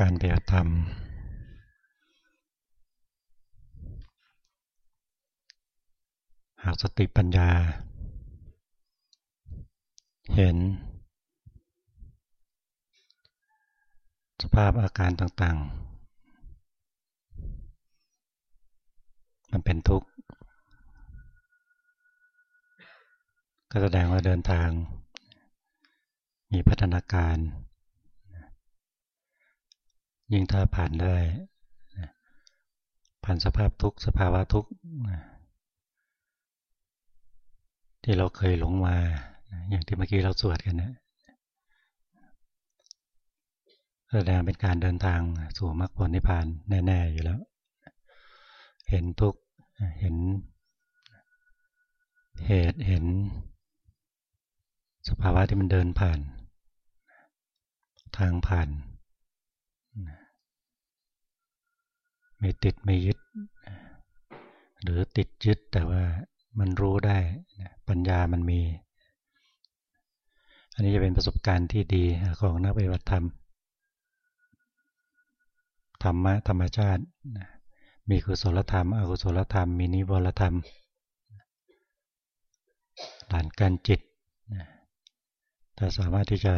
การปฏิบัติธรรม หากสติปัญญา เห็น สภาพอาการต่างๆ มันเป็นทุกข์ ก็แสดงว่าเดินทาง มีพัฒนาการ ยิ่งถ้าผ่านได้ ผ่านสภาพทุกสภาวะทุกที่เราเคยหลงมา อย่างที่เมื่อกี้เราสวดกันนะแสดงเป็นการเดินทางสู่มรรคผลนิพพานแน่ๆอยู่แล้ว เห็นทุกเห็นเหตุเห็น สภาวะที่มันเดินผ่าน ทางผ่าน ไม่ติดไม่ยึด หรือติดยึดแต่ว่ามันรู้ได้ปัญญามันมี อันนี้จะเป็นประสบการณ์ที่ดีของนักปฏิบัติธรรมธรรมะธรรมชาติ มีกุศลธรรม อกุศลธรรม มีนิวรธรรมด่านการจิตแต่สามารถที่จะ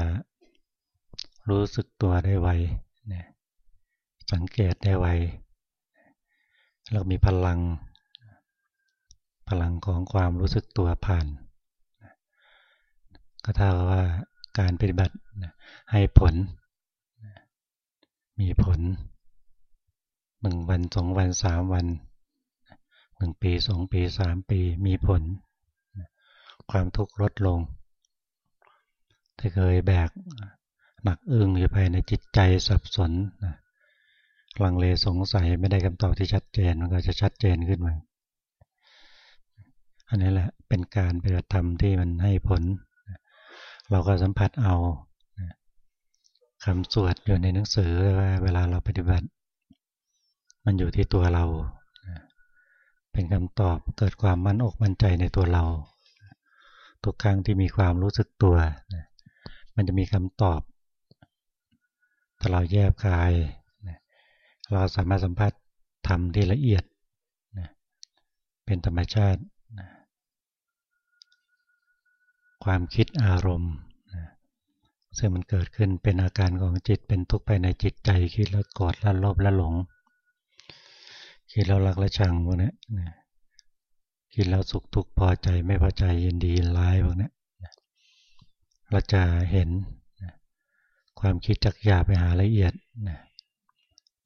รู้สึกตัวได้ไวสังเกตได้ไว เรามีพลัง พลังของความรู้สึกตัวผ่าน ก็เท่ากับว่าการปฏิบัติให้ผล มีผลหนึ่งวันสองวันสามวันหนึ่งปีสองปีสามปีมีผล ความทุกข์ลดลงที่เคยแบกหนักอึ้งอยู่ภายในจิตใจสับสนนะ ลังเลสงสัยไม่ได้คำตอบที่ชัดเจนมันก็จะชัดเจนขึ้นมา อันนี้แหละเป็นการปฏิบัติธรรมที่มันให้ผล เราก็สัมผัสเอาคำสวดอยู่ในหนังสือว่าเวลาเราปฏิบัติ มันอยู่ที่ตัวเรา เป็นคำตอบเกิดความมั่นอกมั่นใจในตัวเรา ทุกครั้งที่มีความรู้สึกตัว มันจะมีคำตอบถ้าเราแยบคาย เราสามารถสัมผัสธรรมที่ละเอียดนะเป็นธรรมชาตินะความคิดอารมณ์นะซึ่งมันเกิดขึ้นเป็นอาการของจิตเป็นทุกข์ภายในจิตใจคิดแล้วกอดแล้วลบแล้วหลง คิดแล้วรักและชังพวกนี้นะคิดแล้วสุขทุกข์พอใจไม่พอใจยินดีร้ายพวกนี้เราจะเห็นความคิดจากหยาไปหาละเอียดนะ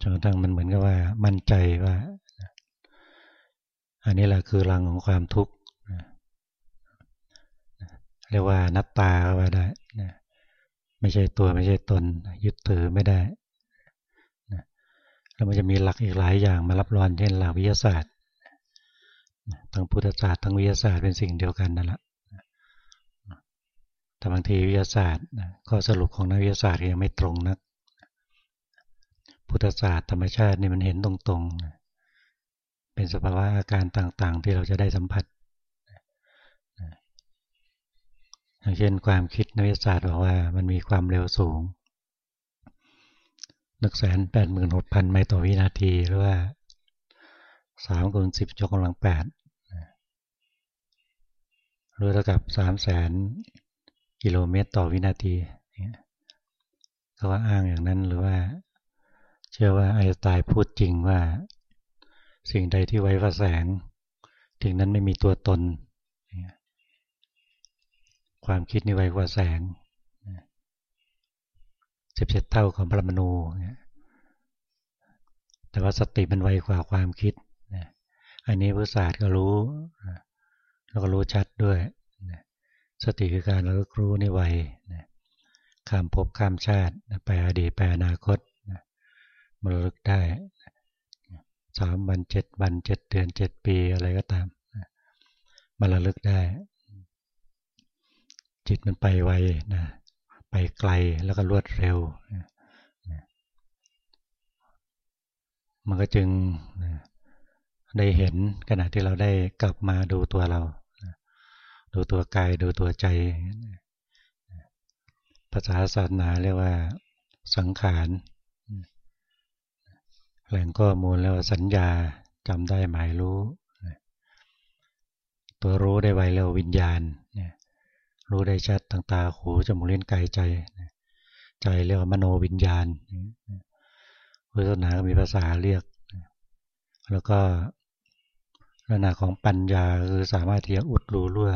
จนกระทั่งมันเหมือนกับว่า มั่นใจว่า อันนี้แหละคือรังของความทุกข์เรียกว่านัตตาก็ว่าได้ไม่ใช่ตัวไม่ใช่ตน ยึดถือไม่ได้แล้วมันจะมีหลักอีกหลายอย่างมารับรองเช่นหลักวิทยาศาสตร์ทั้งพุทธศาสตร์ทั้งวิทยาศาสตร์เป็นสิ่งเดียวกันนั่นแหละแต่บางทีวิทยาศาสตร์ก็สรุปของนักวิทยาศาสตร์ยังไม่ตรงนัก พุทธศาสตร์ธรรมชาตินี่มันเห็นตรงๆ เป็นสภาวะอาการต่างๆ ที่เราจะได้สัมผัสอย่างเช่นความคิดนักวิทยาศาสตร์บอกว่ามันมีความเร็วสูงหนึ่งแสนแปดหมื่นหกพันไมล์ต่อวินาทีหรือว่าสามคูณสิบยกกำลังแปดหรือเท่ากับสามแสนกิโลเมตรต่อวินาทีเขาว่าอ้างอย่างนั้นหรือว่า เชื่อว่าไอน์สไตน์พูดจริงว่า สิ่งใดที่ไว้ว่าแสงถึงนั้นไม่มีตัวตน ความคิดนี่ไว้กว่าแสงสิบเจ็ดเท่าของพระมนูแต่ว่าสติมันไวกว่าความคิดอันนี้พุทธศาสตร์ก็รู้แล้วก็รู้ชัดด้วยสติคือการระลึกรู้นี่ไวข้ามภพข้ามชาติไปอดีตไปอนาคต มันระลึกได้สามวันเจ็ดวันเจ็ดเดือนเจ็ดปีอะไรก็ตามมันระลึกได้ จิตมันไปไวนะไปไกลแล้วก็รวดเร็ว มันก็จึงได้เห็นขณะที่เราได้กลับมาดูตัวเรา ดูตัวกายดูตัวใจ ภาษาศาสนาเรียกว่าสังขาร แหล่งข้อมูลแล้วสัญญาจำได้หมายรู้ ตัวรู้ได้ไวเร็ววิญญาณ รู้ได้ชัดทางตาหูจมูกลิ้นกายใจ ใจเรียกว่ามโนวิญญาณพุทธศาสนาก็มีภาษาเรียก แล้วก็ลักษณะของปัญญาคือสามารถที่จะอุดรูรั่ว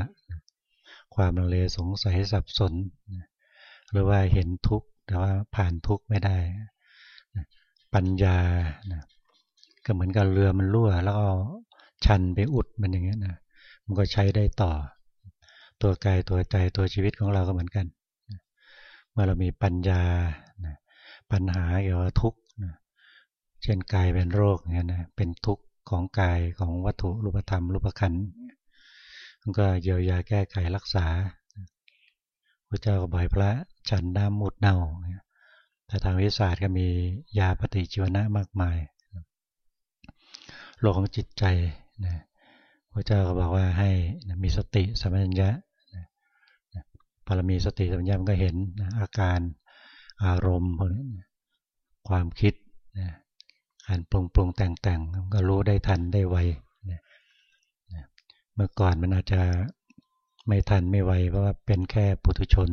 ความลังเลสงสัยสับสน หรือว่าเห็นทุกข์แต่ว่าผ่านทุกข์ไม่ได้ ปัญญาก็เหมือนกับเรือมันรั่ว แล้วก็ชันไปอุดมันอย่างเงี้ยนะมันก็ใช้ได้ต่อ ตัวกายตัวใจตัวชีวิตของเราก็เหมือนกันเมื่อเรามีปัญญาปัญหาเกี่ยวกับทุกข์เช่นกายเป็นโรคเงี้ยนะเป็นทุกข์ของกายของวัตถุรูปธรรมรูปขันธ์มันก็เยียวยาแก้ไขรักษาพระเจ้าก็บ่อยพระฉันน้ำมุดเน่า แต่ทางวิทยาศาสตร์ก็มียาปฏิชีวนะมากมาย โลกของจิตใจนะพระเจ้าก็บอกว่าให้มีสติสัมปชัญญะพอเรามีสติสัมปชัญญะมันก็เห็นอาการอารมณ์พวกนี้ความคิดการปรุงปรุงแต่งแต่งก็รู้ได้ทันได้ไวเมื่อก่อนมันอาจจะไม่ทันไม่ไวเพราะว่าเป็นแค่ปุถุชน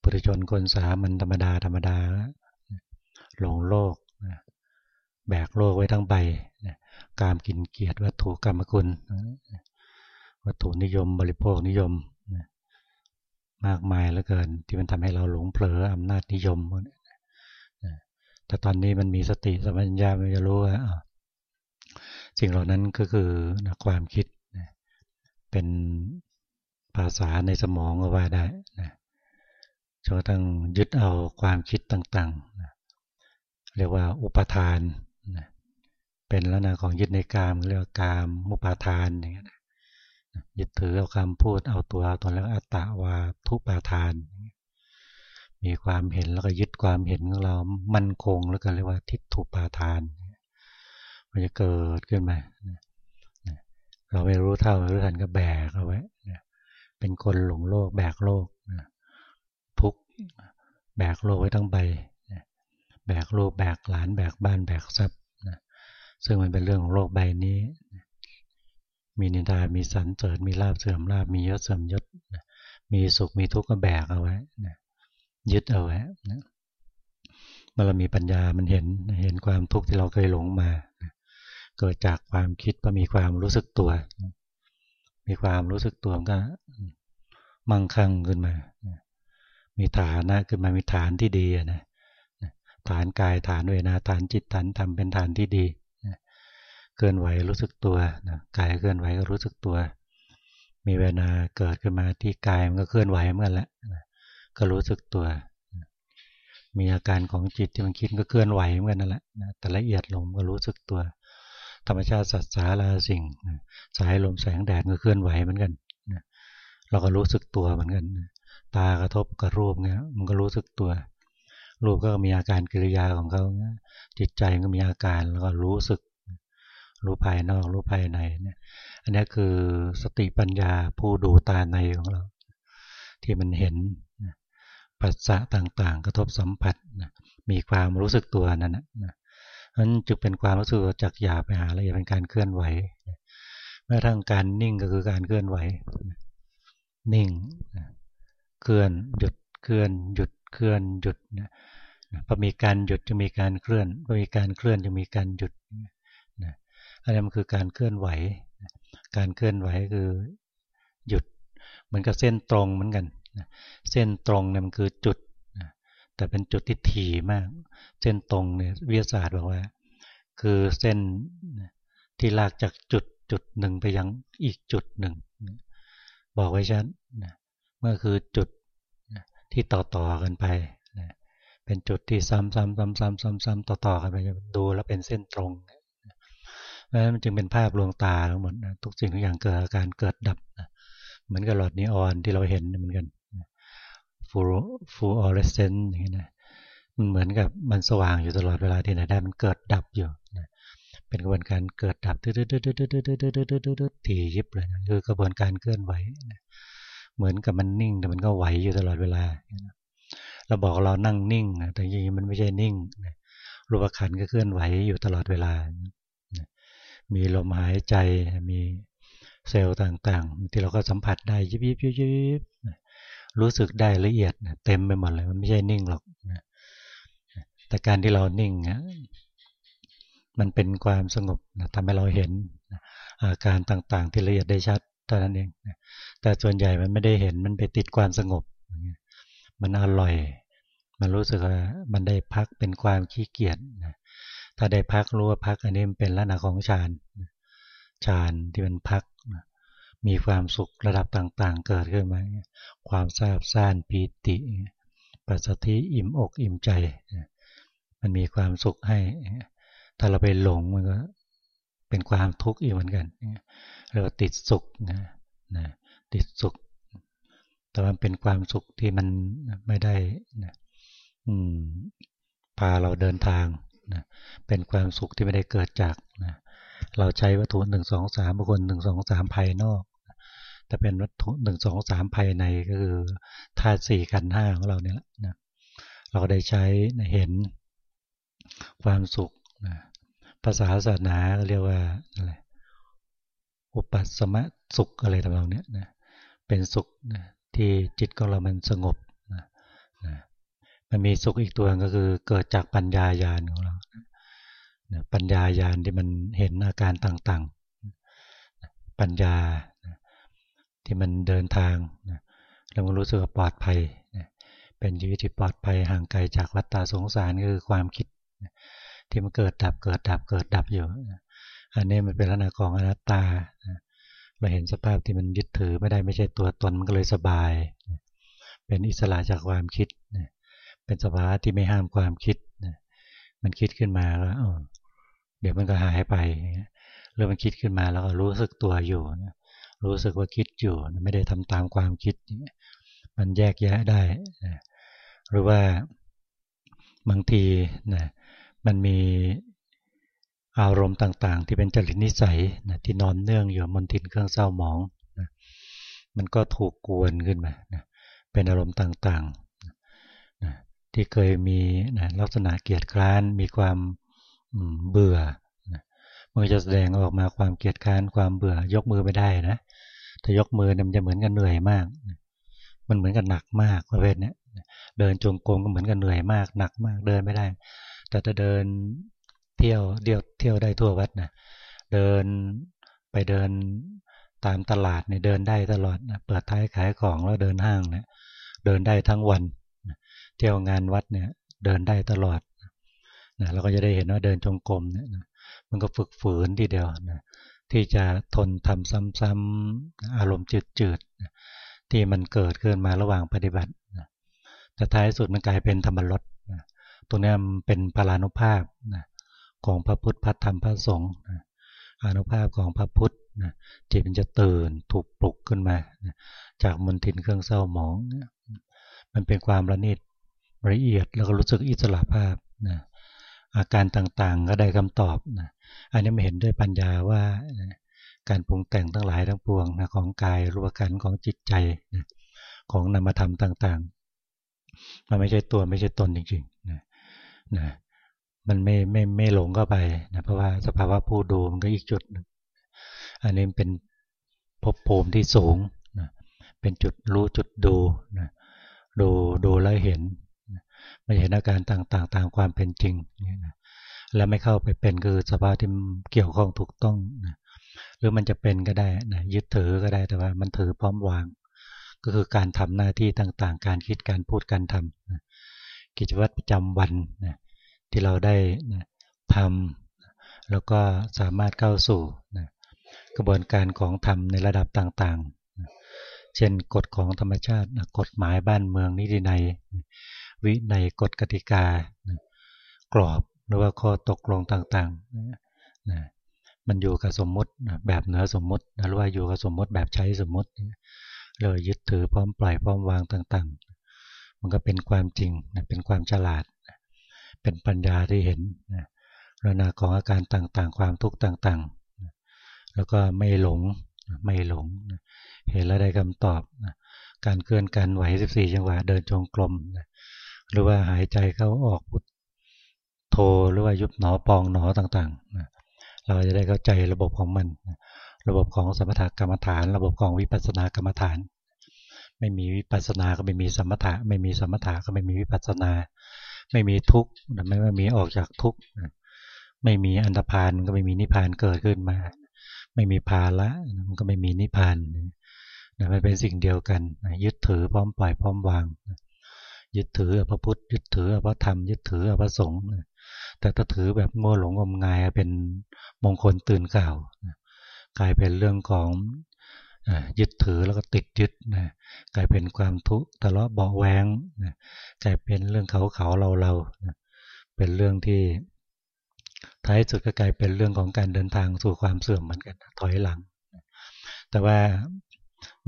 ปุถุชนคนสามันธรรมดาธรรมดาหลงโลกแบกโลกไว้ทั้งใบกามกินเกียรติวัตถุกรรมคุณวัตถุนิยมบริโภคนิยมมากมายเหลือเกิน ที่มันทำให้เราหลงเผลออำนาจนิยมแต่ตอนนี้มันมีสติสัมปชัญญะมันจะรู้ว่าสิ่งเหล่านั้นก็คือความคิดเป็นภาษาในสมองก็ว่าได้นะ จนตั้งยึดเอาความคิดต่างๆ เรียกว่าอุปทาน เป็นลักษณะของยึดในกามเรียกว่ากามมุปาทานอย่างเงี้ยยึดถือเอาคำพูดเอาตัวเอาตนแล้วอัตตาวาทุปาทาน มีความเห็นแล้วก็ยึดความเห็นของเรา มั่นคงแล้วก็เรียกว่าทิฏฐุปาทาน มันจะเกิดขึ้นมา เราไม่รู้เท่าไม่รู้ทันก็แบกเอาไว้ เป็นคนหลงโลกแบกโลก ทุกแบกโลกไว้ทั้งใบแบกลูกแบกหลานแบกบ้านแบกทรัพย์ซึ่งมันเป็นเรื่องของโลกใบนี้ มีนินทามีสันเสริญมีลาบเสื่อมลาบมียศเสื่อมยศมีสุขมีทุกข์ก็แบกเอาไว้ยึดเอาไว้เมื่อเรามีปัญญามันเห็นเห็นความทุกข์ที่เราเคยหลงมาเกิดจากความคิดว่ามีความรู้สึกตัวมีความรู้สึกตัวก็มั่งคั่งขึ้นมา มีฐานะขึ้นมามีฐานที่ดีนะฐานกายฐานเวนาฐานจิตฐานธรรมเป็นฐานที่ดีเคลื่อนไหวรู้สึกตัวกายเคลื่อนไหวก็รู้สึกตัว มีเวนาเกิดขึ้นมาที่กายมันก็เคลื่อนไหวเหมือนแหละก็รู้สึกตัว มีอาการของจิตที่มันคิดก็เคลื่อนไหวเหมือนนั่นแหละแต่ละเอียดลงก็รู้สึกตัว ธรรมชาติสัตว์สาราสิ่งสายลมแสงแดดก็เคลื่อนไหวเหมือนกันเราก็รู้สึกตัวเหมือนกัน ตากระทบกับรูปเงี้ย มันก็รู้สึกตัว รูปก็มีอาการกิริยาของเขาจิตใจก็มีอาการแล้วก็รู้สึก รู้ภายนอก รู้ภายในเนี่ย อันนี้คือสติปัญญาผู้ดูตาในของเรา ที่มันเห็นปัสสะต่างๆ กระทบสัมผัสมีความรู้สึกตัวนั่นนะนั้นจึงเป็นความรู้สึกจากหยาบไปหาละเอียดเป็นการเคลื่อนไหวแม้ทั้งการนิ่งก็คือการเคลื่อนไหว นิ่ง เคลื่อนหยุดเคลื่อนหยุดเคลื่อนหยุดนะพอมีการหยุดจะมีการเคลื่อนพอมีการเคลื่อนจะมีการหยุดนะอันนี้มันคือการเคลื่อนไหว การเคลื่อนไหวคือหยุดเหมือนกับเส้นตรงเหมือนกันเส้นตรงเนี่ยมันคือจุดแต่เป็นจุดที่ถี่มาก เส้นตรงเนี่ยวิทยาศาสตร์บอกว่า คือเส้นที่ลากจากจุดจุดหนึ่งไปยังอีกจุดหนึ่ง บอกไว้ชัดเมื่อคือจุดที่ต่อต่อกันไปเป็นจุดที่ซ้ำซ้ำซ้ำซ้ำซ้ำซ้ำต่อต่อกันไปดูแล้วเป็นเส้นตรงแล้วมันจึงเป็นภาพลวงตาทั้งหมดทุกสิ่งทุกอย่างเกิดอาการเกิดดับเหมือนกับหลอดนีออนที่เราเห็นเหมือนกันฟูฟูออเรสเซนต์อย่างนี้นะมันเหมือนกับมันสว่างอยู่ตลอดเวลาที่ไหนได้มันเกิดดับอยู่นะเป็นกระบวนการเกิดดับตืดๆๆๆๆๆถี่ยิบเลยนะคือกระบวนการเคลื่อนไหวนะ เหมือนกับมันนิ่ง แต่มันก็ไหวอยู่ตลอดเวลาเราบอกเรานั่งนิ่งแต่จริงๆมันไม่ใช่นิ่งรูปขันก็เคลื่อนไหวอยู่ตลอดเวลา มีลมหายใจมีเซลล์ต่างๆ ที่เราก็สัมผัสได้ยิบยิบยิบยิบรู้สึกได้ละเอียดเต็มไปหมดเลยมันไม่ใช่นิ่งหรอกแต่การที่เรานิ่งมันเป็นความสงบทำให้เราเห็นอาการต่างๆ ที่ละเอียดได้ชัด เท่านั้นเองแต่ส่วนใหญ่มันไม่ได้เห็นมันไปติดความสงบ มันอร่อย มันรู้สึกว่ามันได้พักเป็นความขี้เกียจถ้าได้พักรู้ว่าพักอันนี้มันเป็นลักษณะของฌานฌานที่มันพักมีความสุขระดับต่างๆ เกิดขึ้นมา ความซาบซ่านปีติ ปัสสติอิ่มอกอิ่มใจ มันมีความสุขให้ ถ้าเราไปหลงมันก็เป็นความทุกข์อีกเหมือนกัน เรียกว่าติดสุขนะนะติดสุข แต่มันเป็นความสุขที่มันไม่ได้นะอืมพาเราเดินทางนะเป็นความสุขที่ไม่ได้เกิดจากนะเราใช้วัตถุหนึ่งสองสามบุคคลหนึ่งสองสามภายนอก แต่เป็นวัตถุหนึ่งสองสามภายในก็คือธาตุสี่ขันห้าของเราเนี่ยนะเราได้ใช้เห็นความสุขนะภาษาศาสนาเรียกว่าอะไร อุปสมะสุขอะไรต่างๆเนี่ยนะเป็นสุขนะที่จิตของเรามันสงบนะนะมันมีสุขอีกตัวก็คือเกิดจากปัญญาญาณของเรานะปัญญาญาณที่มันเห็นอาการต่างๆ ปัญญาที่มันเดินทางนะแล้วมันรู้สึกปลอดภัยนะเป็นชีวิตที่ปลอดภัยห่างไกลจากวัฏฏะสงสารคือความคิดนะที่มันเกิดดับเกิดดับเกิดดับอยู่ อันนี้มันเป็นลักษณะของอนัตตาเราเห็นสภาพที่มันยึดถือไม่ได้ไม่ใช่ตัวตนมันก็เลยสบาย เป็นอิสระจากความคิด เป็นสภาวะที่ไม่ห้ามความคิด มันคิดขึ้นมาแล้วเดี๋ยวมันก็หายไปหรือมันคิดขึ้นมาแล้วก็รู้สึกตัวอยู่ รู้สึกว่าคิดอยู่ไม่ได้ทำตามความคิด มันแยกแยะได้ หรือว่าบางทีนะมันมี อารมณ์ต่างๆ ที่เป็นจริตนิสัยนะที่นอนเนื่องอยู่มนทินเครื่องเศร้าหมองนะมันก็ถูกกวนขึ้นมานะเป็นอารมณ์ต่างๆนะที่เคยมีนะลักษณะเกียดคร้าน มีความเบื่อนะมันจะแสดงออกมาความเกียดคร้านความเบื่อยกมือไม่ได้นะถ้ายกมือมันจะเหมือนกันเหนื่อยมาก มันเหมือนกันหนักมากประเภทนี้เดินจงกรมก็เหมือนกันเหนื่อยมากหนักมากเดินไม่ได้ แต่ถ้าเดิน เที่ยวเดียวเที่ยวได้ทั่ววัดนะเดินไปเดินตามตลาดเนี่ยเดินได้ตลอดนะเปิดท้ายขายของแล้วเดินห้างเนะเดินได้ทั้งวันเที่ยวงานวัดเนี่ยเดินได้ตลอดนะเราก็จะได้เห็นว่าเดินจงกรมเนี่ยมันก็ฝึกฝืนทีเดียวนะที่จะทนทำซ้ำๆอารมณ์จืดๆที่มันเกิดขึ้นมาระหว่างปฏิบัติแต่ท้ายสุดมันกลายเป็นธรรมรสตรงนี้นเป็นพลานุภาพนะ ของพระพุทธพระธรรมพระสงฆ์อนุภาพของพระพุทธนะจิตมันจะตื่นถูกปลุกขึ้นมานะจากมนทินเครื่องเศร้าหมองนะมันเป็นความระนิดละเอียดแล้วก็รู้สึกอิสระภาพนะอาการต่างๆก็ได้คำตอบนะอันนี้ไม่เห็นด้วยปัญญาว่านะการปรุงแต่งทั้งหลายทั้งปวงนะของกายรูปขันของจิตใจนะของนามธรรมต่างๆ มันไม่ใช่ตัวไม่ใช่ตนจริงๆนะนะ มันไม่ไม่ไม่หลงเข้าไปนะเพราะว่าสภาวะผู้ดูมันก็อีกจุดนึงอันนี้เป็นภพภูมิที่สูงนะเป็นจุดรู้จุดดูนะดูดูแล้วเห็นไม่เห็นอาการต่างๆ ตามความเป็นจริงนะแล้วไม่เข้าไปเป็นคือสภาวะที่เกี่ยวข้องถูกต้องนะหรือมันจะเป็นก็ได้นะยึดถือก็ได้แต่ว่ามันถือพร้อมวาง ก็คือการทำหน้าที่ต่างๆ การคิดการพูดการทำนะกิจวัตรประจำวันนะ ที่เราได้ทำแล้วก็สามารถเข้าสู่กระบวนการของธรรมในระดับต่างๆ เช่นกฎของธรรมชาติกฎหมายบ้านเมืองนิติในวิในกฎกติกากรอบหรือว่าข้อตกลงต่างๆ มันอยู่กับสมมติแบบเหนือสมมติหรือว่าอยู่กับสมมติแบบใช้สมมติเลยยึดถือพร้อมปล่อยพร้อมวางต่างๆ มันก็เป็นความจริงเป็นความฉลาด เป็นปัญญาที่เห็นนะลักษณะของอาการต่างๆ ความทุกข์ต่างๆ แล้วก็ไม่หลงไม่หลง เห็นแล้วได้คำตอบการเคลื่อนการไหว 14 จังหวะเดินจงกรมหรือว่าหายใจเข้าออกพุทโทหรือว่ายุบหนอปองหนอต่างๆ เราจะได้เข้าใจระบบของมัน ระบบของสมถกรรมฐาน ระบบของวิปัสสนากรรมฐาน ไม่มีวิปัสสนาก็ไม่มีสมถะ ไม่มีสมถะก็ไม่มีวิปัสสนา ไม่มีทุกข์ไม่ไม่มีออกจากทุกข์ไม่มีอันธพาลก็ไม่มีนิพพานเกิดขึ้นมา ไม่มีภาละมันก็ไม่มีนิพพานนะมันเป็นสิ่งเดียวกันยึดถือพร้อมปล่อยพร้อมวาง ยึดถือพระพุทธยึดถือพระธรรมยึดถือพระสงฆ์แต่ถ้าถือแบบโง่หลงงมงายเป็นมงคลตื่นก่าวกลายเป็นเรื่องของ ยึดถือแล้วก็ติดยึดนะกลายเป็นความทุกข์ทะเลาะเบาแวงนะกลายเป็นเรื่องเขาเขาเราเรานะเป็นเรื่องที่ท้ายสุดก็กลายเป็นเรื่องของการเดินทางสู่ความเสื่อมเหมือนกันถอยหลัง แต่ว่า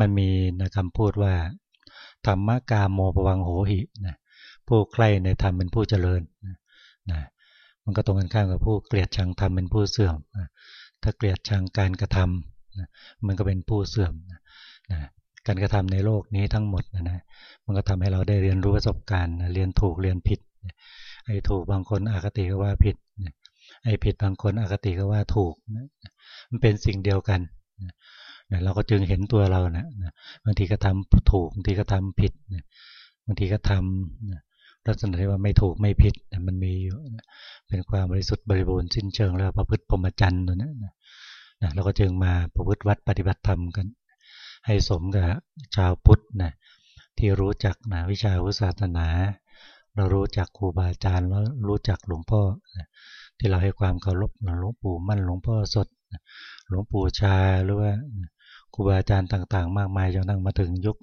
มันมีนะคำพูดว่าธรรมกาโมปวังโหหินะผู้ใคร่ในธรรมเป็นผู้เจริญนะมันก็ตรงกันข้ามกับผู้เกลียดชังธรรมเป็นผู้เสื่อมนะถ้าเกลียดชังการกระทำนะ มันก็เป็นผู้เสื่อมนะการกระทำในโลกนี้ทั้งหมดนะนะมันก็ทำให้เราได้เรียนรู้ประสบการณ์ เรียนถูกเรียนผิด ไอ้ถูกบางคนอคติก็ว่าผิด ไอ้ผิดบางคนอคติก็ว่าถูก มันเป็นสิ่งเดียวกันนะเราก็จึงเห็นตัวเรานะนะบางทีก็ทำถูกบางทีก็ทำผิดนะบางทีก็ทำนะลักษณะที่ว่าไม่ถูกไม่ผิดนะมันมีอยู่นะเป็นความบริสุทธิ์บริบูรณ์สิ้นเชิงแล้วประพฤติพรหมจรรย์ตัวนี้นะ นะเราก็จึงมาประพฤติวัดปฏิบัติธรรมกัน ให้สมกับชาวพุทธนะที่รู้จักนะวิชาวุศาสนา เรารู้จักครูบาอาจารย์แล้วรู้จักหลวงพ่อนะที่เราให้ความเคารพหลวงปู่มั่นหลวงพ่อสดหลวงปู่ชาหรือว่าครูบาอาจารย์ต่าง ๆ มากมายจนนั่งมาถึงยุค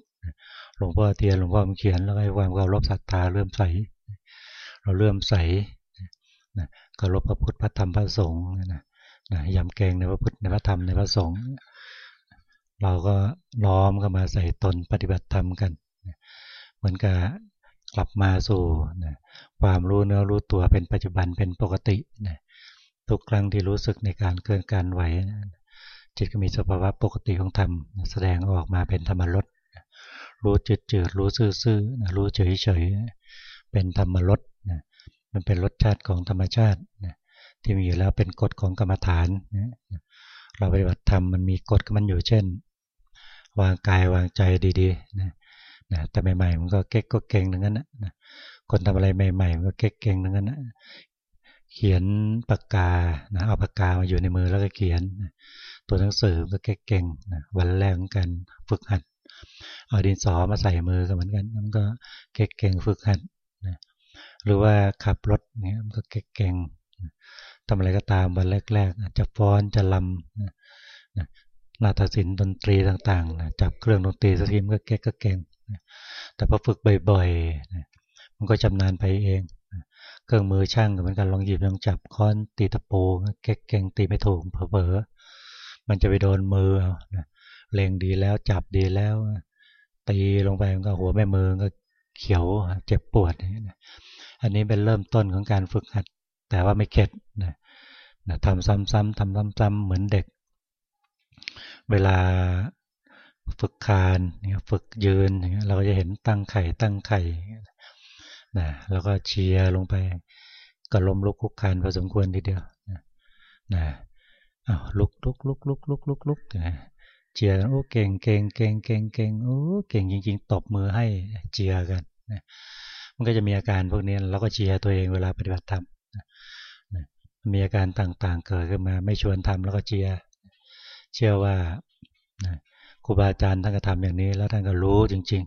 หลวงพ่อเทียนหลวงพ่อมเขียนแล้วให้ความเคารพศรัทธาเริ่มใส เราเริ่มใสเคารพพระพุทธพระธรรมพระสงฆ์นะ นะยำเกงในพระพุทธในพระธรรมในพระสงฆ์เราก็ล้อมเข้ามาใส่ตนปฏิบัติธรรมกันเหมือนกับกลับมาสู่นะความรู้เนื้อรู้ตัวเป็นปัจจุบันเป็นปกตินะทุกครั้งที่รู้สึกในการเคลื่อนการไหวนะจิตก็มีสภาวะปกติของธรรม แสดงออกมาเป็นธรรมรสรู้จืดจืดรู้ซื่อๆรู้เฉยเฉยเป็นธรรมรสมันเป็นรสชาติของธรรมชาติ ที่มีอยู่แล้วเป็นกฎของกรรมฐานเราปฏิบัติธรรมมันมีกฎมันอยู่เช่น วางกายวางใจดีๆนะนะแต่ใหม่ๆมันก็เก๊กก็เก่งอย่างนั้นนะคนทำอะไรใหม่ๆมันก็เก๊กเก่งอย่างนั้นนะเขียนปากกานะเอาปากกามาอยู่ในมือแล้วก็เขียน ตัวหนังสือก็เก่งๆนะวันแรกกันฝึกหัดเอาดินสอมาใส่มือก็เหมือนกันมันก็เก่งฝึกหัดนะหรือว่าขับรถเนี่ยมันก็เก่ง ทำอะไรก็ตามวันแรก ๆ อาจจะฟ้อนจะลำนะนาฏศิลป์ดนตรีต่างๆนะจับเครื่องดนตรีสักทีมันก็เก่งก็เก่งแต่พอฝึกบ่อยๆ มันก็ชำนาญไปเอง เครื่องมือช่างเหมือนกันลองหยิบลองจับค้อนตีตะปูเก่งตีไม่ถูกเผลอมันจะไปโดนมือเอาเล็งดีแล้วจับดีแล้ว ตีลงไปมันก็หัวแม่มือก็เขียวเจ็บปวด อันนี้เป็นเริ่มต้นของการฝึกหัด แต่ว่าไม่เข็ดนะ ทำซ้ำๆทำซ้ำๆเหมือนเด็ก เวลาฝึกคานฝึกยืนเราก็จะเห็นตั้งไข่ตั้งไข่นะแล้วก็เชียร์ลงไปก็ล้มลุกคุกคานพอสมควรทีเดียวนะนะอ้าวลุกลุกลุกลุกลุกลุกลุกนะเจียร์โอ้เก่งเก่งเก่งเก่งเก่งโอ้เก่งจริง ๆ ตบมือให้เจียร์กันนะมันก็จะมีอาการพวกนี้เราก็เชียร์ตัวเองเวลาปฏิบัติธรรม มีอาการต่างๆ เกิดขึ้นมา ไม่ชวนทำแล้วก็เชียร์เชื่อว่าครูบาอาจารย์ท่านก็ทำอย่างนี้ แล้วท่านก็รู้จริง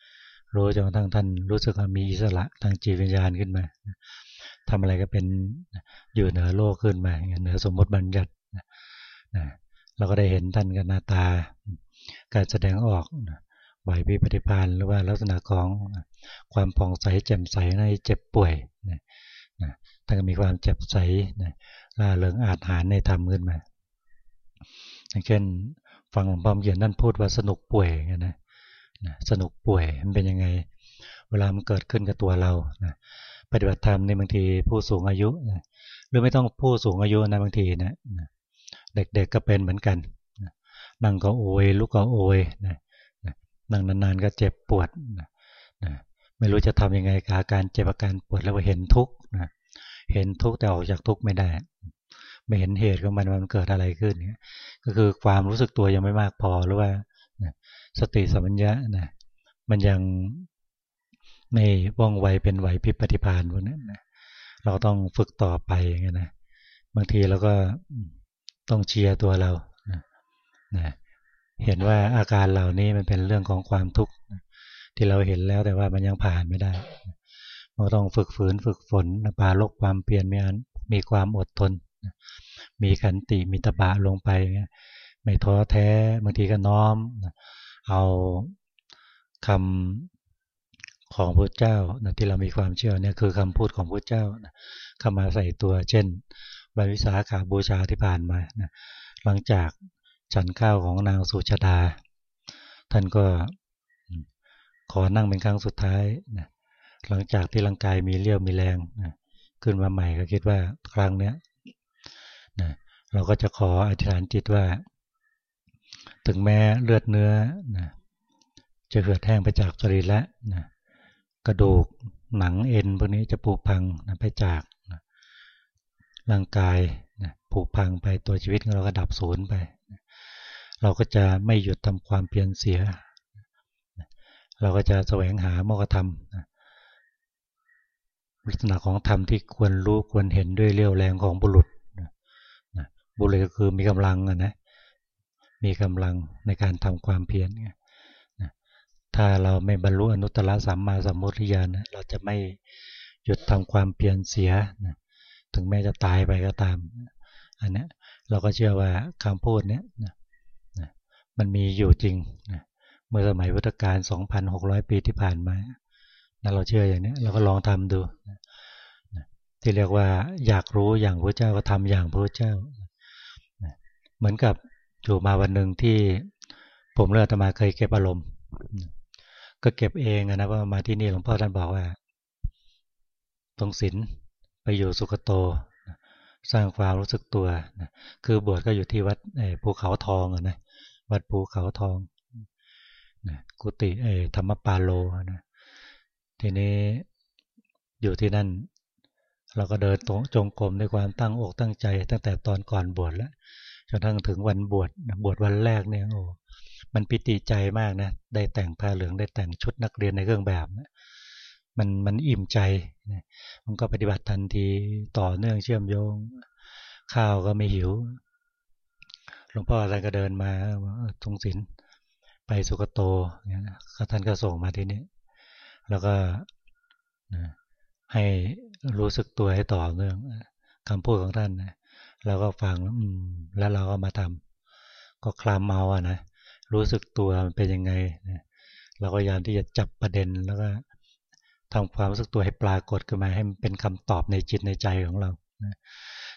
ๆรู้จนกระทั่งท่านรู้สึกว่ามีอิสระทางจิตวิญญาณขึ้นมาทำอะไรก็เป็นอยู่เหนือโลกขึ้นมาเหนือสมมติบัญญัติเราก็ได้เห็นท่านกันนาตา การแสดงออกไหวพิปฏิพานหรือว่าลักษณะของความผ่องใสแจ่มใสในเจ็บป่วย นะท่ก็มีความเจ็บใสนะล่าเริงอาจหารในธรรมขึ้นมาอย่างเช่นฟังหลวงพ่อเขียนท่านพูดว่าสนุกป่วยนะสนุกป่วยมันเป็นยังไง เวลามันเกิดขึ้นกับตัวเรานะปฏิบัติธรรมในบางทีผู้สูงอายุนะหรือไม่ต้องผู้สูงอายุนะบางทีนะเด็กๆก็เป็นเหมือนกันนั่งก็โอยลุกก็โอยนั่งนานๆก็เจ็บปวดไม่รู้จะทำยังไงกับอาการเจ็บอาการปวดแล้วเห็นทุกข์ เห็นทุกข์แต่ออกจากทุกข์ไม่ได้ ไม่เห็นเหตุของมันมันเกิดอะไรขึ้นเนี่ยก็คือความรู้สึกตัวยังไม่มากพอหรือว่าสติสัมปชัญญะนะมันยังไม่ว่องไวเป็นไหวพิปฏิพานพวกนั้นนะเราต้องฝึกต่อไปอย่างเงี้ยนะบางทีเราก็ต้องเชียร์ตัวเรานะนะเห็นว่าอาการเหล่านี้มันเป็นเรื่องของความทุกข์ที่เราเห็นแล้วแต่ว่ามันยังผ่านไม่ได้ เราต้องฝึกฝืนฝึกฝนปาลกความเปลี่ยนมีมีความอดทน มีขันติมีตบะลงไป ไม่ท้อแท้บางทีก็น้อม เอาคำของพระเจ้านะที่เรามีความเชื่อเนี่ยคือคำพูดของพระเจ้านะเข้ามาใส่ตัวเช่นวันวิสาขาบูชาที่ผ่านมานะหลังจากฉันข้าวของนางสุชาดา ท่านก็ขอนั่งเป็นครั้งสุดท้ายนะ หลังจากที่ร่างกายมีเลี้ยวมีแรงนะขึ้นมาใหม่ก็คิดว่าครั้งเนี้ยนะเราก็จะขออธิษฐานจิตว่า ถึงแม้เลือดเนื้อนะจะเหือดแห้งไปจากสรีระนะกระดูกหนังเอ็นพวกนี้จะผุพังนะไปจากนะร่างกายนะผุพังไปตัวชีวิตของเราก็ดับสูญไปนะเราก็จะไม่หยุดทำความเพียรเสียนะเราก็จะแสวงหาโมกธรรมนะ ลักษณะของธรรมที่ควรรู้ควรเห็นด้วยเรี่ยวแรงของบุรุษนะบุรุษก็คือมีกำลังนะมีกำลังในการทำความเพียรนะถ้าเราไม่บรรลุอนุตตรสัมมาสัมพุทธญาณเราจะไม่หยุดทำความเพียรเสียนะถึงแม้จะตายไปก็ตามอันนี้เราก็เชื่อว่าคำพูดเนี้ยนะมันมีอยู่จริงนะเมื่อสมัยพุทธกาล2,600 ปีที่ผ่านมา ถ้าเราเชื่ออย่างนี้เราก็ลองทำดูที่เรียกว่าอยากรู้อย่างพระเจ้าก็ทำอย่างพระเจ้า เหมือนกับอยู่มาวันหนึ่งที่ผมเลือกตมาเคยเก็บอารมณ์ ก็เก็บเองนะว่ามาที่นี่หลวงพ่อท่านบอกว่าตรงศีลไปอยู่สุขโต สร้างความรู้สึกตัวคือบวชก็อยู่ที่วัดภูเขาทองนะวัดภูเขาทองกุฏิธรรมปาโลนะ ทีนี้อยู่ที่นั่น เราก็เดินตรงจงกรมด้วยความตั้งอกตั้งใจ ตั้งแต่ตอนก่อนบวชแล้วจนทั้งถึงวันบวชบวชวันแรกเนี่ยโอ้มันปิติใจมากนะได้แต่งผ้าเหลืองได้แต่งชุดนักเรียนในเครื่องแบบนะมันมันอิ่มใจนะมันก็ปฏิบัติทันทีต่อเนื่องเชื่อมโยง ข้าวก็ไม่หิวหลวงพ่ออะไรก็เดินมาทุงศิลไปสุกโตเนี่ยท่านก็ส่งมาที่นี้ แล้วก็ให้รู้สึกตัวให้ต่อเนื่องคำพูดของท่านนะเราก็ฟังแล้วเราก็มาทำก็คลามเมาอะนะรู้สึกตัวมันเป็นยังไงเราก็พยายามที่จะจับประเด็นแล้วก็ทำความรู้สึกตัวให้ปรากฏขึ้นมาให้มันเป็นคำตอบในจิตในใจของเรา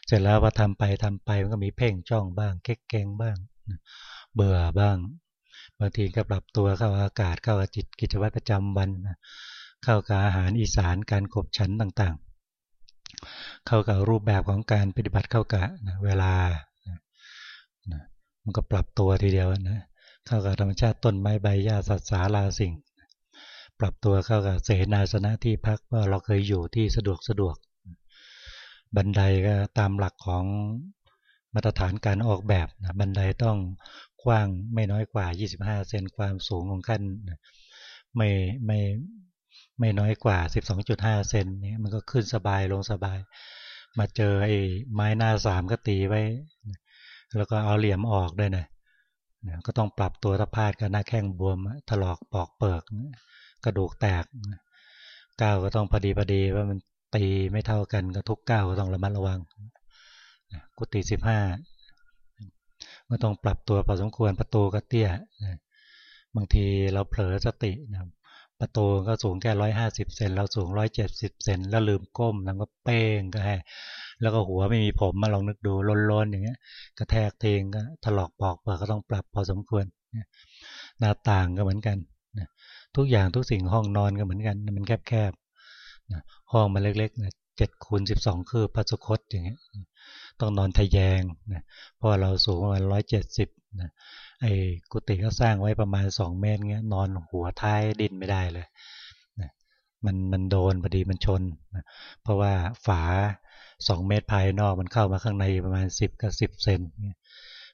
เสร็จแล้วพอทำไปทำไปมันก็มีเพ่งจ้องบ้างเก๊กแกงบ้าง เบื่อบ้าง บางทีก็ปรับตัวเข้าอากาศเข้ากับจิตกิจวัตรประจำวันเข้ากับอาหารอีสานการขบฉันต่างๆ เข้ากับรูปแบบของการปฏิบัติเข้ากับเวลามันก็ปรับตัวทีเดียวนะเข้ากับธรรมชาติต้นไม้ใบหญ้าสัตว์สาราสิ่ง ปรับตัวเข้ากับเสนาสนะที่พักว่าเราเคยอยู่ที่สะดวกสะดวก บันไดก็ตามหลักของมาตรฐานการออกแบบนะบันไดต้อง กว้างไม่น้อยกว่า 25 เซนความสูงของขั้นไม่ไม่ไม่น้อยกว่า 12.5 เซนนี่มันก็ขึ้นสบายลงสบาย มาเจอไอ้ไม้หน้าสามก็ตีไว้ แล้วก็เอาเหลี่ยมออกด้วยนะก็ต้องปรับตัวสภาพกันหน้าแข้งบวมถลอกปอกเปิก กระดูกแตกก้าวก็ต้องพอดีพอดีว่ามันตีไม่เท่ากันก็ทุกก้าวก็ต้องระมัดระวังกุฏิสิบห้า ก็ต้องปรับตัวพอสมควรประตูก็เตี้ยบางทีเราเผลอสตินะประตูก็สูงแค่ร้อยห้าสิบเซนเราสูงร้อยเจ็ดสิบเซนแล้วลืมก้มแล้วก็เป้งก็ให้แล้วก็หัวไม่มีผมมาลองนึกดูล้นๆอย่างเงี้ย กระแทกเทงก็ถลอกปอกเปิดก็ต้องปรับพอสมควรหน้าต่างก็เหมือนกันทุกอย่างทุกสิ่งห้องนอนก็เหมือนกัน มันแคบๆห้องมันเล็กๆเจ็ดคูณสิบสองคือพัสคตอย่างเงี้ย ต้องนอนทะแยงนะเพราะเราสูงประมาณร้อยเจ็ดสิบนะไอ้กุฏิก็สร้างไว้ประมาณสองเมตรเงี้ยนอนหัวท้ายดินไม่ได้เลยนะมันมันโดนพอดีมันชนนะเพราะว่าฝาสองเมตรภายนอกมันเข้ามาข้างในประมาณสิบกับสิบเซน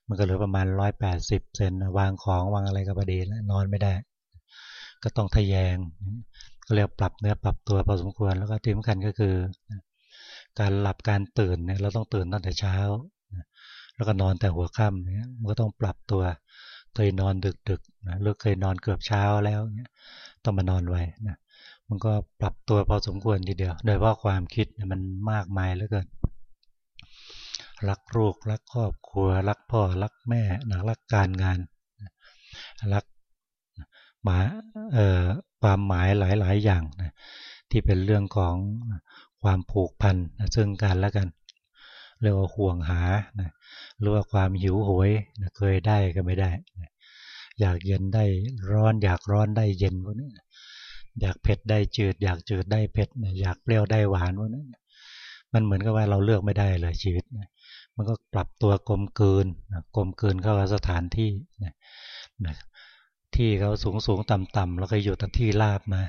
มันก็เหลือประมาณร้อยแปดสิบเซนวางของวางอะไรก็พอดีแล้วนอนไม่ได้ ก็ต้องทะแยงก็เรียกปรับเนื้อปรับตัวพอสมควรแล้วก็ที่สำคัญก็คือ การหลับการตื่นเนี่ยเราต้องตื่นตั้งแต่เช้า แล้วก็นอนแต่หัวค่ำเนี่ยมันก็ต้องปรับตัวเคยนอนดึกๆนะหรือเคยนอนเกือบเช้าแล้วเนี่ยต้องมานอนไวนะมันก็ปรับตัวพอสมควรทีเดียว โดยว่าะความคิดมันมากมายเหลือเกินรักลูกรักครอบครัว รักพ่อรักแม่นะรักการงาน รักหมายความหมายหลายๆอย่างนะที่เป็นเรื่องของ ความผูกพันนะซึ่งกันและกันเรียกว่าห่วงหานะหรือว่าความหิวโหยนะเคยได้ก็ไม่ได้นะอยากเย็นได้ร้อน อยากร้อนได้เย็นพวกนี้อยากเผ็ดได้จืด อยากจืดได้เผ็ดอยากเปรี้ยวได้หวานพวกนี้มันเหมือนกับว่าเราเลือกไม่ได้เลยชีวิตนะมันก็ปรับตัวกลมกลืนกลมกลืนเข้ากับสถานที่นะที่เขาสูงสูงต่ำต่ำแล้วก็อยู่แต่ที่ราบมา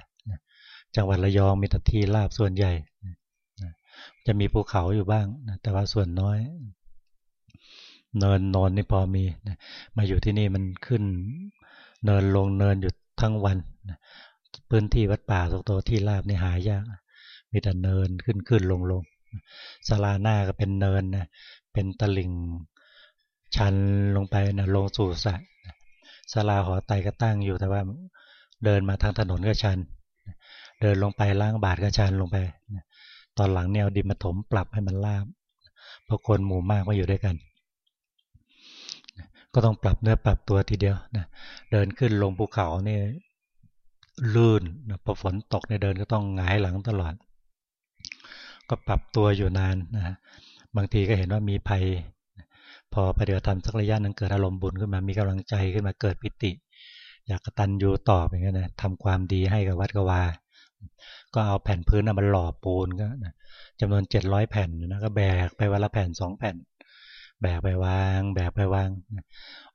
จังหวัดระยองมีแต่ที่ราบส่วนใหญ่ จะมีภูเขาอยู่บ้างแต่ว่าส่วนน้อย เนินนอนนี่พอมีมาอยู่ที่นี่มันขึ้น เนินลงเนินอยู่ทั้งวันพื้นที่วัดป่าตกโตที่ราบนี่หายากมีแต่เนินขึ้นขึ้นลงลงศาลาหน้าก็เป็นเนินนะเป็นตลิ่งชันลงไปนะลงสู่สระศาลาหอไตก็ตั้งอยู่แต่ว่าเดินมาทางถนนก็ชัน เดินลงไปล้างบาทก็ชันลงไป ตอนหลังเนี่ยดินมาถมปรับให้มันลาบเพราะคนหมู่มากมาอยู่ด้วยกัน ก็ต้องปรับเนื้อปรับตัวทีเดียวนะเดินขึ้นลงภูเขานี่ลื่นพอฝนตกในเดินก็ต้องหงายหลังตลอด ก็ปรับตัวอยู่นานนะบางทีก็เห็นว่ามีภัย พอปฏิบัติธรรมสักระยะนึงเกิดอารมณ์บุญขึ้นมามีกำลังใจขึ้นมาเกิดปิติ อยากกตันยูต่อไปงั้นนะทำความดีให้กับวัดกวา ก็เอาแผ่นพื้นมาหล่อปูนก็จำนวนเจ็ดร้อยแผ่นนะก็แบกไปวันละแผ่นสองแผ่น แบกไปวางแบกไปวาง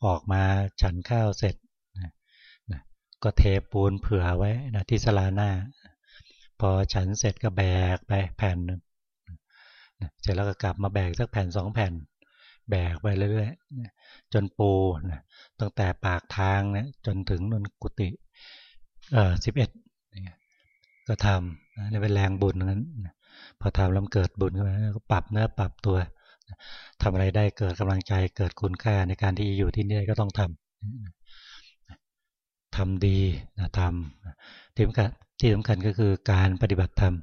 ออกมาฉันข้าวเสร็จก็เทปูนเผื่อไว้นะที่สลาหน้า พอฉันเสร็จก็แบกไปแผ่นนึงเสร็จแล้วก็กลับมาแบกสักแผ่นสองแผ่น แบกไปเรื่อยๆจนปูนะตั้งแต่ปากทางนะจนถึงนนกุฏิเอ่อสิบเอ็ด ก็ทำนี่เป็นแรงบุญนั้นพอทำแล้วเกิดบุญขึ้นมาก็ปรับเนื้อปรับตัวทำอะไรได้เกิดกำลังใจเกิดคุณค่าในการที่อยู่ที่นี่ก็ต้องทำทำดีนะทำที่สำคัญที่สำคัญก็คือการปฏิบัติธรรม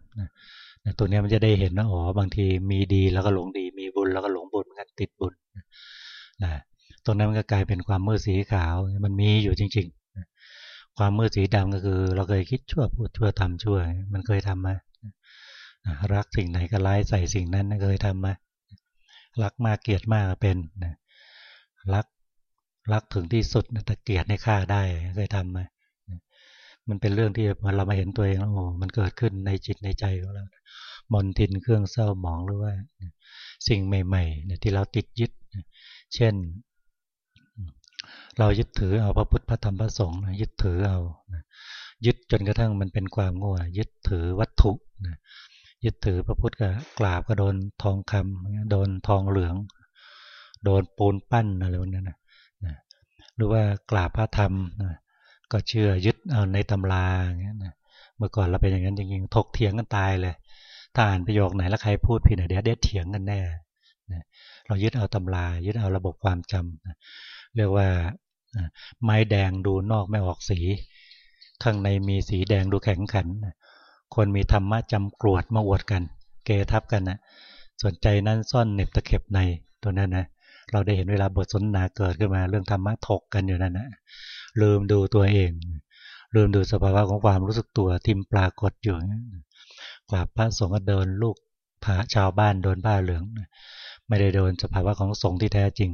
ตัวนี้มันจะได้เห็นนะอ๋อบางทีมีดีแล้วก็หลงดี มีบุญแล้วก็หลงบุญกันติดบุญนะตรงนั้นมันก็กลายเป็นความมืดสีขาว มันมีอยู่จริงๆ ความมืดสีดำก็คือ เราเคยคิดชั่วพูดชั่วทำชั่ว มันเคยทำมารักสิ่งไหนก็ร้ายใส่สิ่งนั้นเคยทำมารักมากเกลียดมากเป็นรักรักถึงที่สุดแต่เกลียดในค่าได้เคยทำมามันเป็นเรื่องที่พอเรามาเห็นตัวเองแล้วโอ้มันเกิดขึ้นในจิตในใจของเรามนทินเครื่องเศร้าหมองหรือว่า สิ่งใหม่ๆที่เราติดยึด เช่น เรายึดถือเอาพระพุทธพระธรรมพระสงฆ์ยึดถือเอายึดจนกระทั่งมันเป็นความโง่ยึดถือวัตถุนะยึดถือพระพุทธก็กราบก็โดนทองคำโดนทองเหลือง โดนปูนปั้นอะไรพวกนั้นนะหรือว่ากราบพระธรรมนะก็เชื่อยึดเอาในตำราอย่างเงี้ยนะเมื่อก่อนเราเป็นอย่างนั้นจริงๆถกเถียงกันตายเลยถ้าอ่านประโยคไหนแล้วใครพูดผิดเดี๋ยวเด็ดเถียงกันแน่เรายึดเอาตำรา ยึดเอาระบบความจำเรียกว่า ไม้แดงดูนอกไม่ออกสี ข้างในมีสีแดงดูแข็งขัน คนมีธรรมะจำกรวดมาอวดกัน เกทับกันนะสนใจนั้นซ่อนเน็บตะเข็บในตัวนั้นนะเราได้เห็นเวลาบทสนทนาเกิดขึ้นมาเรื่องธรรมะถกกันอยู่นั่นนะลืมดูตัวเอง ลืมดูสภาวะของความรู้สึกตัวทิมปรากฏอยู่กราบพระสงฆ์เดินลูกพระชาวบ้านโดนบ้าเหลือง ไม่ได้โดนสภาวะของสงฆ์ที่แท้จริง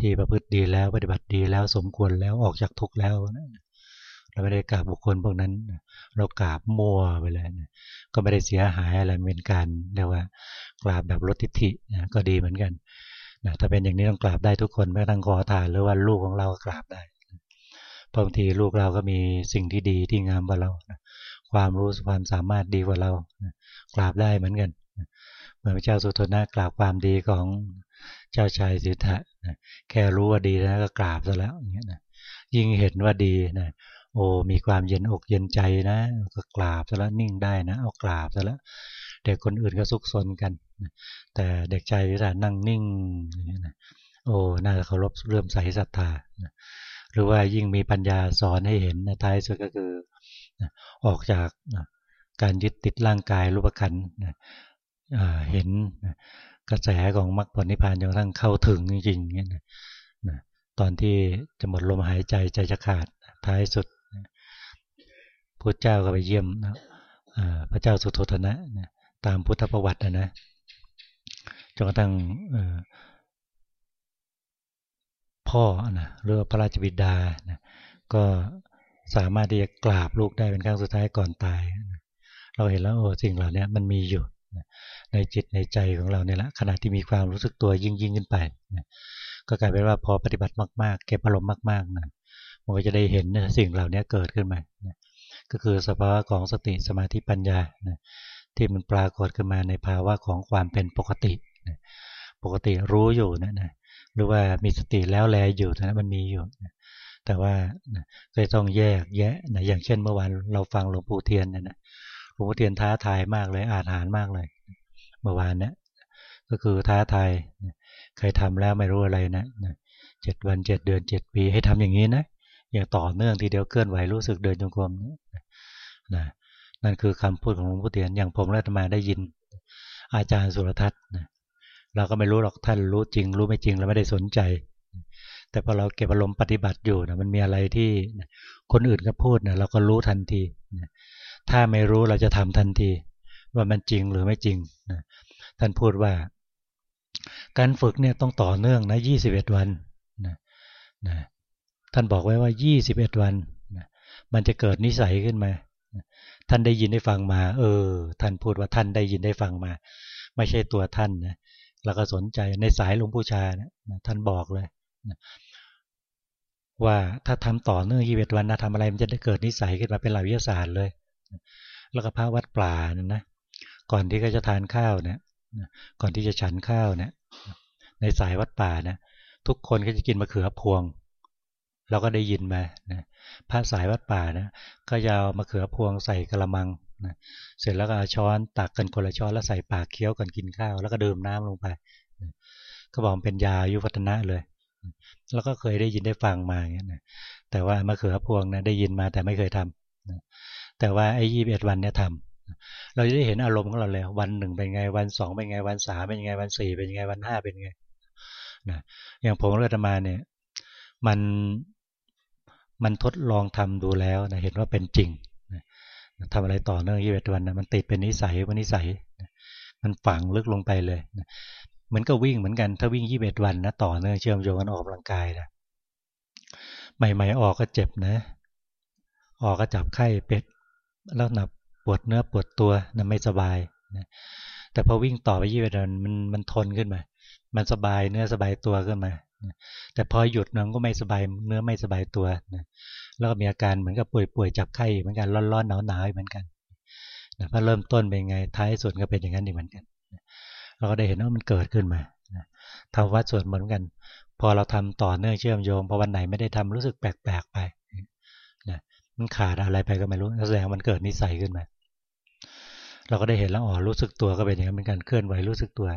ที่ประพฤติดีแล้วปฏิบัติดีแล้วสมควรแล้วออกจากทุกข์แล้วเราไม่ได้กราบบุคคลพวกนั้น เรากราบมั่วไปเลยก็ไม่ได้เสียหายอะไรเป็นการเรียกว่ากราบแบบลดทิฐิก็ดีเหมือนกันนะถ้าเป็นอย่างนี้ต้องกราบได้ทุกคนไม่ต้องขอทานหรือว่าลูกของเรากราบได้บางทีลูกเราก็มีสิ่งที่ดีที่งามกว่าเราความรู้ความสามารถดีกว่าเรากราบได้เหมือนกันเหมือนพระเจ้าสุโธนะกล่าวความดีของ เจ้าชายสิทธะแค่รู้ว่าดีนะก็กราบซะแล้วอย่างเงี้ยนะยิ่งเห็นว่าดีนะโอ้มีความเย็นอกเย็นใจนะ ก็กราบซะแล้วนิ่งได้นะ เอากราบซะแล้วเด็กคนอื่นก็ซุกซนกันแต่เด็กชายวิสานั่งนิ่งอย่างเงี้ยนะโอ้น่าจะเคารพเริ่มใส่ศรัทธาหรือว่ายิ่งมีปัญญาสอนให้เห็นนะท้ายสุดก็คือออกจากการยึดติดร่างกายรูปขันเห็น กระแสของมรรคผลนิพพานจนกระทั่งเข้าถึงจริงๆเนี่ยนะตอนที่จะหมดลมหายใจใจจะขาดท้ายสุดพุทธเจ้าก็ไปเยี่ยมพระเจ้าสุโธทนะตามพุทธประวัตินะนะจนกระทั่งพ่อนะหรือพระราชบิดานะก็สามารถที่จะกราบลูกได้เป็นครั้งสุดท้ายก่อนตายนะเราเห็นแล้วโอ้สิ่งเหล่านี้มันมีอยู่ ในจิตในใจของเราเนี่ยแหละขณะที่มีความรู้สึกตัวยิ่งยิ่งขึ้นไปนะก็กลายเป็นว่าพอปฏิบัติมากๆ เก็บอารมณ์มากๆนะมันก็จะได้เห็นนะสิ่งเหล่านี้เกิดขึ้นมานะก็คือสภาวะของสติสมาธิปัญญานะที่มันปรากฏขึ้นมาในภาวะของความเป็นปกตินะปกติรู้อยู่นะนะหรือว่ามีสติแล้วแลอยู่นะมันมีอยู่นะแต่ว่าก็ต้องแยกแยะนะอย่างเช่นเมื่อวานเราฟังหลวงปู่เทียนนะนะ หลวงปู่เทียนท้าทายมากเลยอาถานมากเลยเมื่อวานเนี้ยก็คือท้าทายเคยทำแล้วไม่รู้อะไรนะเจ็ดวันเจ็ดเดือนเจ็ดปีให้ทำอย่างนี้นะอย่างต่อเนื่องทีเดียวเคลื่อนไหวรู้สึกเดินจงกรมนะนั่นคือคำพูดของหลวงพ่อเตียนอย่างผมและธรรมาได้ยิน อาจารย์สุรทัศน์นะเราก็ไม่รู้หรอกท่านรู้จริง รู้ไม่จริงเราไม่ได้สนใจ แต่พอเราเก็บอารมณ์ปฏิบัติอยู่นะมันมีอะไรที่คนอื่นก็พูดนะเราก็รู้ทันที ถ้าไม่รู้เราจะทำทันที ว่ามันจริงหรือไม่จริงนะท่านพูดว่า การฝึกเนี่ยต้องต่อเนื่องนะยี่สิบเอ็ดวันนะนะท่านบอกไว้ว่ายี่สิบเอ็ดวันนะมันจะเกิดนิสัยขึ้นมาท่านได้ยินได้ฟังมา เออ ท่านพูดว่าท่านได้ยินได้ฟังมา ไม่ใช่ตัวท่านนะเราก็สนใจในสายหลวงปู่ชานะท่านบอกเลยนะว่าถ้าทำต่อเนื่องยี่สิบวันนะทำอะไรมันจะได้เกิดนิสัยขึ้นมาเป็นหลักวิทยาศาสตร์เลย แล้วก็พระวัดป่านะนะก่อนที่เขาจะทานข้าวเนี่ยก่อนที่จะฉันข้าวเนี่ยในสายวัดป่านะทุกคนก็จะกินมะเขือพวง เราก็ได้ยินมานะพระสายวัดป่านะก็ยาวมะเขือพวงใส่กระมังนะเสร็จแล้วก็ช้อนตักกันคนละช้อนแล้วใส่ปากเคี้ยวกันกินข้าว แล้วก็ดื่มน้ำลงไปก็บอกเป็นยายุวัฒนะเลย แล้วก็เคยได้ยินได้ฟังมาอย่างนี้นะแต่ว่ามะเขือพวงนะได้ยินมาแต่ไม่เคยทำ แต่ว่าไอ้ยี่บเอ็ดวันเนี่ยทำเราจะได้เห็นอารมณ์ของเราเลยวันหนึ่งเป็นไงวันสองเป็นไงวันสามเป็นไงวันสี่เป็นไงวันห้าเป็นไงนะอย่างผมเลือดมาเนี่ย มันมันทดลองทำดูแล้วนะเห็นว่าเป็นจริงนะทำอะไรต่อเนื่องยี่สิบวันนะมันติดเป็นนิสัยเป็นนิสัยนะมันฝังลึกลงไปเลยนะเหมือนกับวิ่งเหมือนกันถ้าวิ่งยี่สิบวันนะต่อเนื่องเชื่อมโยงกันออกกำลังกายนะใหม่ๆออกก็เจ็บนะ ออกก็จับไข้เป็ด ล้วหนับปวดเนื้อปวดตัวนะไม่สบายนะแต่พอวิ่งต่อไปยี่สิบวันมันมันทนขึ้นมา มันสบายเนื้อสบายตัวขึ้นมาแต่พอหยุดน้องก็ไม่สบายเนื้อไม่สบายตัวนะแล้วก็มีอาการเหมือนกับป่วยๆจับไข้เหมือนกันร้อนๆหนาวๆเหมือนกันนะพอเริ่มต้นเป็นไงท้ายสุดก็เป็นอย่างนั้นอีกเหมือนกันเราก็ได้เห็นว่ามันเกิดขึ้นมาทำวัดส่วนเหมือนกัน พอเราทำต่อเนื่องเชื่อมโยงพอวันไหนไม่ได้ทำรู้สึกแปลกๆไป มันขาดอะไรไปก็ไม่รู้แสดงมันเกิดนิสัยขึ้นมา เราก็ได้เห็นแล้วอ๋อรู้สึกตัวก็เป็นอย่างนั้นเหมือนกันเคลื่อนไหวรู้สึกตัว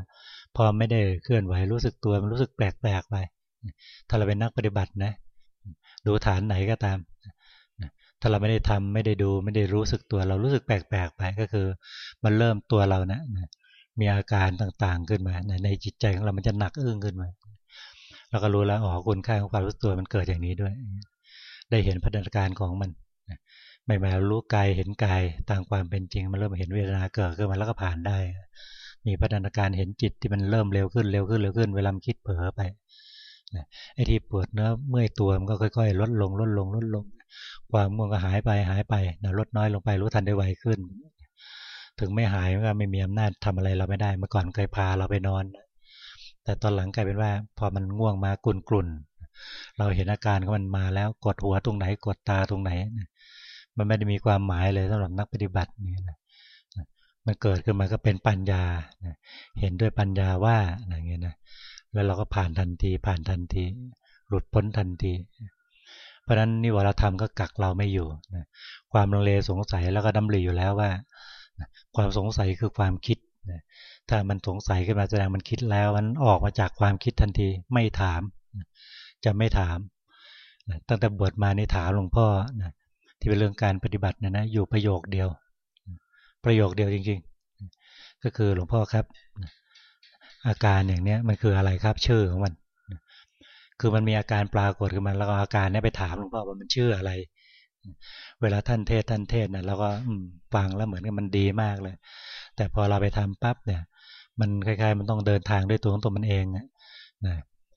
พอไม่ได้เคลื่อนไหวรู้สึกตัวมันรู้สึกแปลกๆไปถ้าเราเป็นนักปฏิบัตินะ ดูฐานไหนก็ตาม ถ้าเราไม่ได้ทำไม่ได้ดูไม่ได้รู้สึกตัว เรารู้สึกแปลกๆไปก็คือ มันเริ่มตัวเรานะมีอาการต่างๆขึ้นมาในจิตใจของเรามันจะหนักอึ้งขึ้นมาเราก็รู้แล้วอ๋อคุณค่าของความรู้สึกตัวมันเกิดอย่างนี้ด้วย ได้เห็นพัฒนาการของมัน ไม่มารู้กายเห็นกายตามความเป็นจริง มันเริ่มเห็นเวทนาเกิดขึ้นมาแล้วก็ผ่านได้ มีพัฒนาการเห็นจิตที่มันเริ่มเร็วขึ้นเร็วขึ้นเร็วขึ้น เวลาคิดเผลอไปไอ้ที่ปวดเนื้อเมื่อยตัวมันก็ค่อยๆ ลดลงลดลงลดลง ความง่วงก็หายไปหายไปนะลดน้อยลงไปรู้ทันได้ไวขึ้น ถึงไม่หายก็ไม่มีอำนาจทำอะไรเราไม่ได้ เมื่อก่อนเคยพาเราไปนอน แต่ตอนหลังกลายเป็นว่า พอมันง่วงมากลุ่นกลุ่นเราเห็นอาการของมันมาแล้วกดหัวตรงไหนกดตาตรงไหน มันไม่ได้มีความหมายเลยสำหรับนักปฏิบัตินี่นะมันเกิดขึ้นมาก็เป็นปัญญาเห็นด้วยปัญญาว่าอย่างเงี้ยนะแล้วเราก็ผ่านทันที ผ่านทันที หลุดพ้นทันที เพราะฉะนั้นนิวรธรรมก็กักเราไม่อยู่นะความลังเลสงสัยแล้วก็ดำริอยู่แล้วว่าความสงสัยคือความคิดถ้ามันสงสัยขึ้นมาแสดงมันคิดแล้วมันออกมาจากความคิดทันทีไม่ถาม จะไม่ถาม ตั้งแต่บวชมาในถามหลวงพ่อ ที่เป็นเรื่องการปฏิบัตินะนะอยู่ประโยคเดียว ประโยคเดียวจริง ๆ ก็คือหลวงพ่อครับ อาการอย่างเนี้ยมันคืออะไรครับชื่อของมัน คือมันมีอาการปรากฏขึ้นมาแล้วก็อาการนี้ไปถามหลวงพ่อว่ามันชื่ออะไร เวลาท่านเทศท่านเทศนะเราก็ฟังแล้วเหมือนกับมันดีมากเลย แต่พอเราไปทำปั๊บเนี่ย มันคล้ายๆ มันต้องเดินทางด้วยตัวของตัวมันเองนะ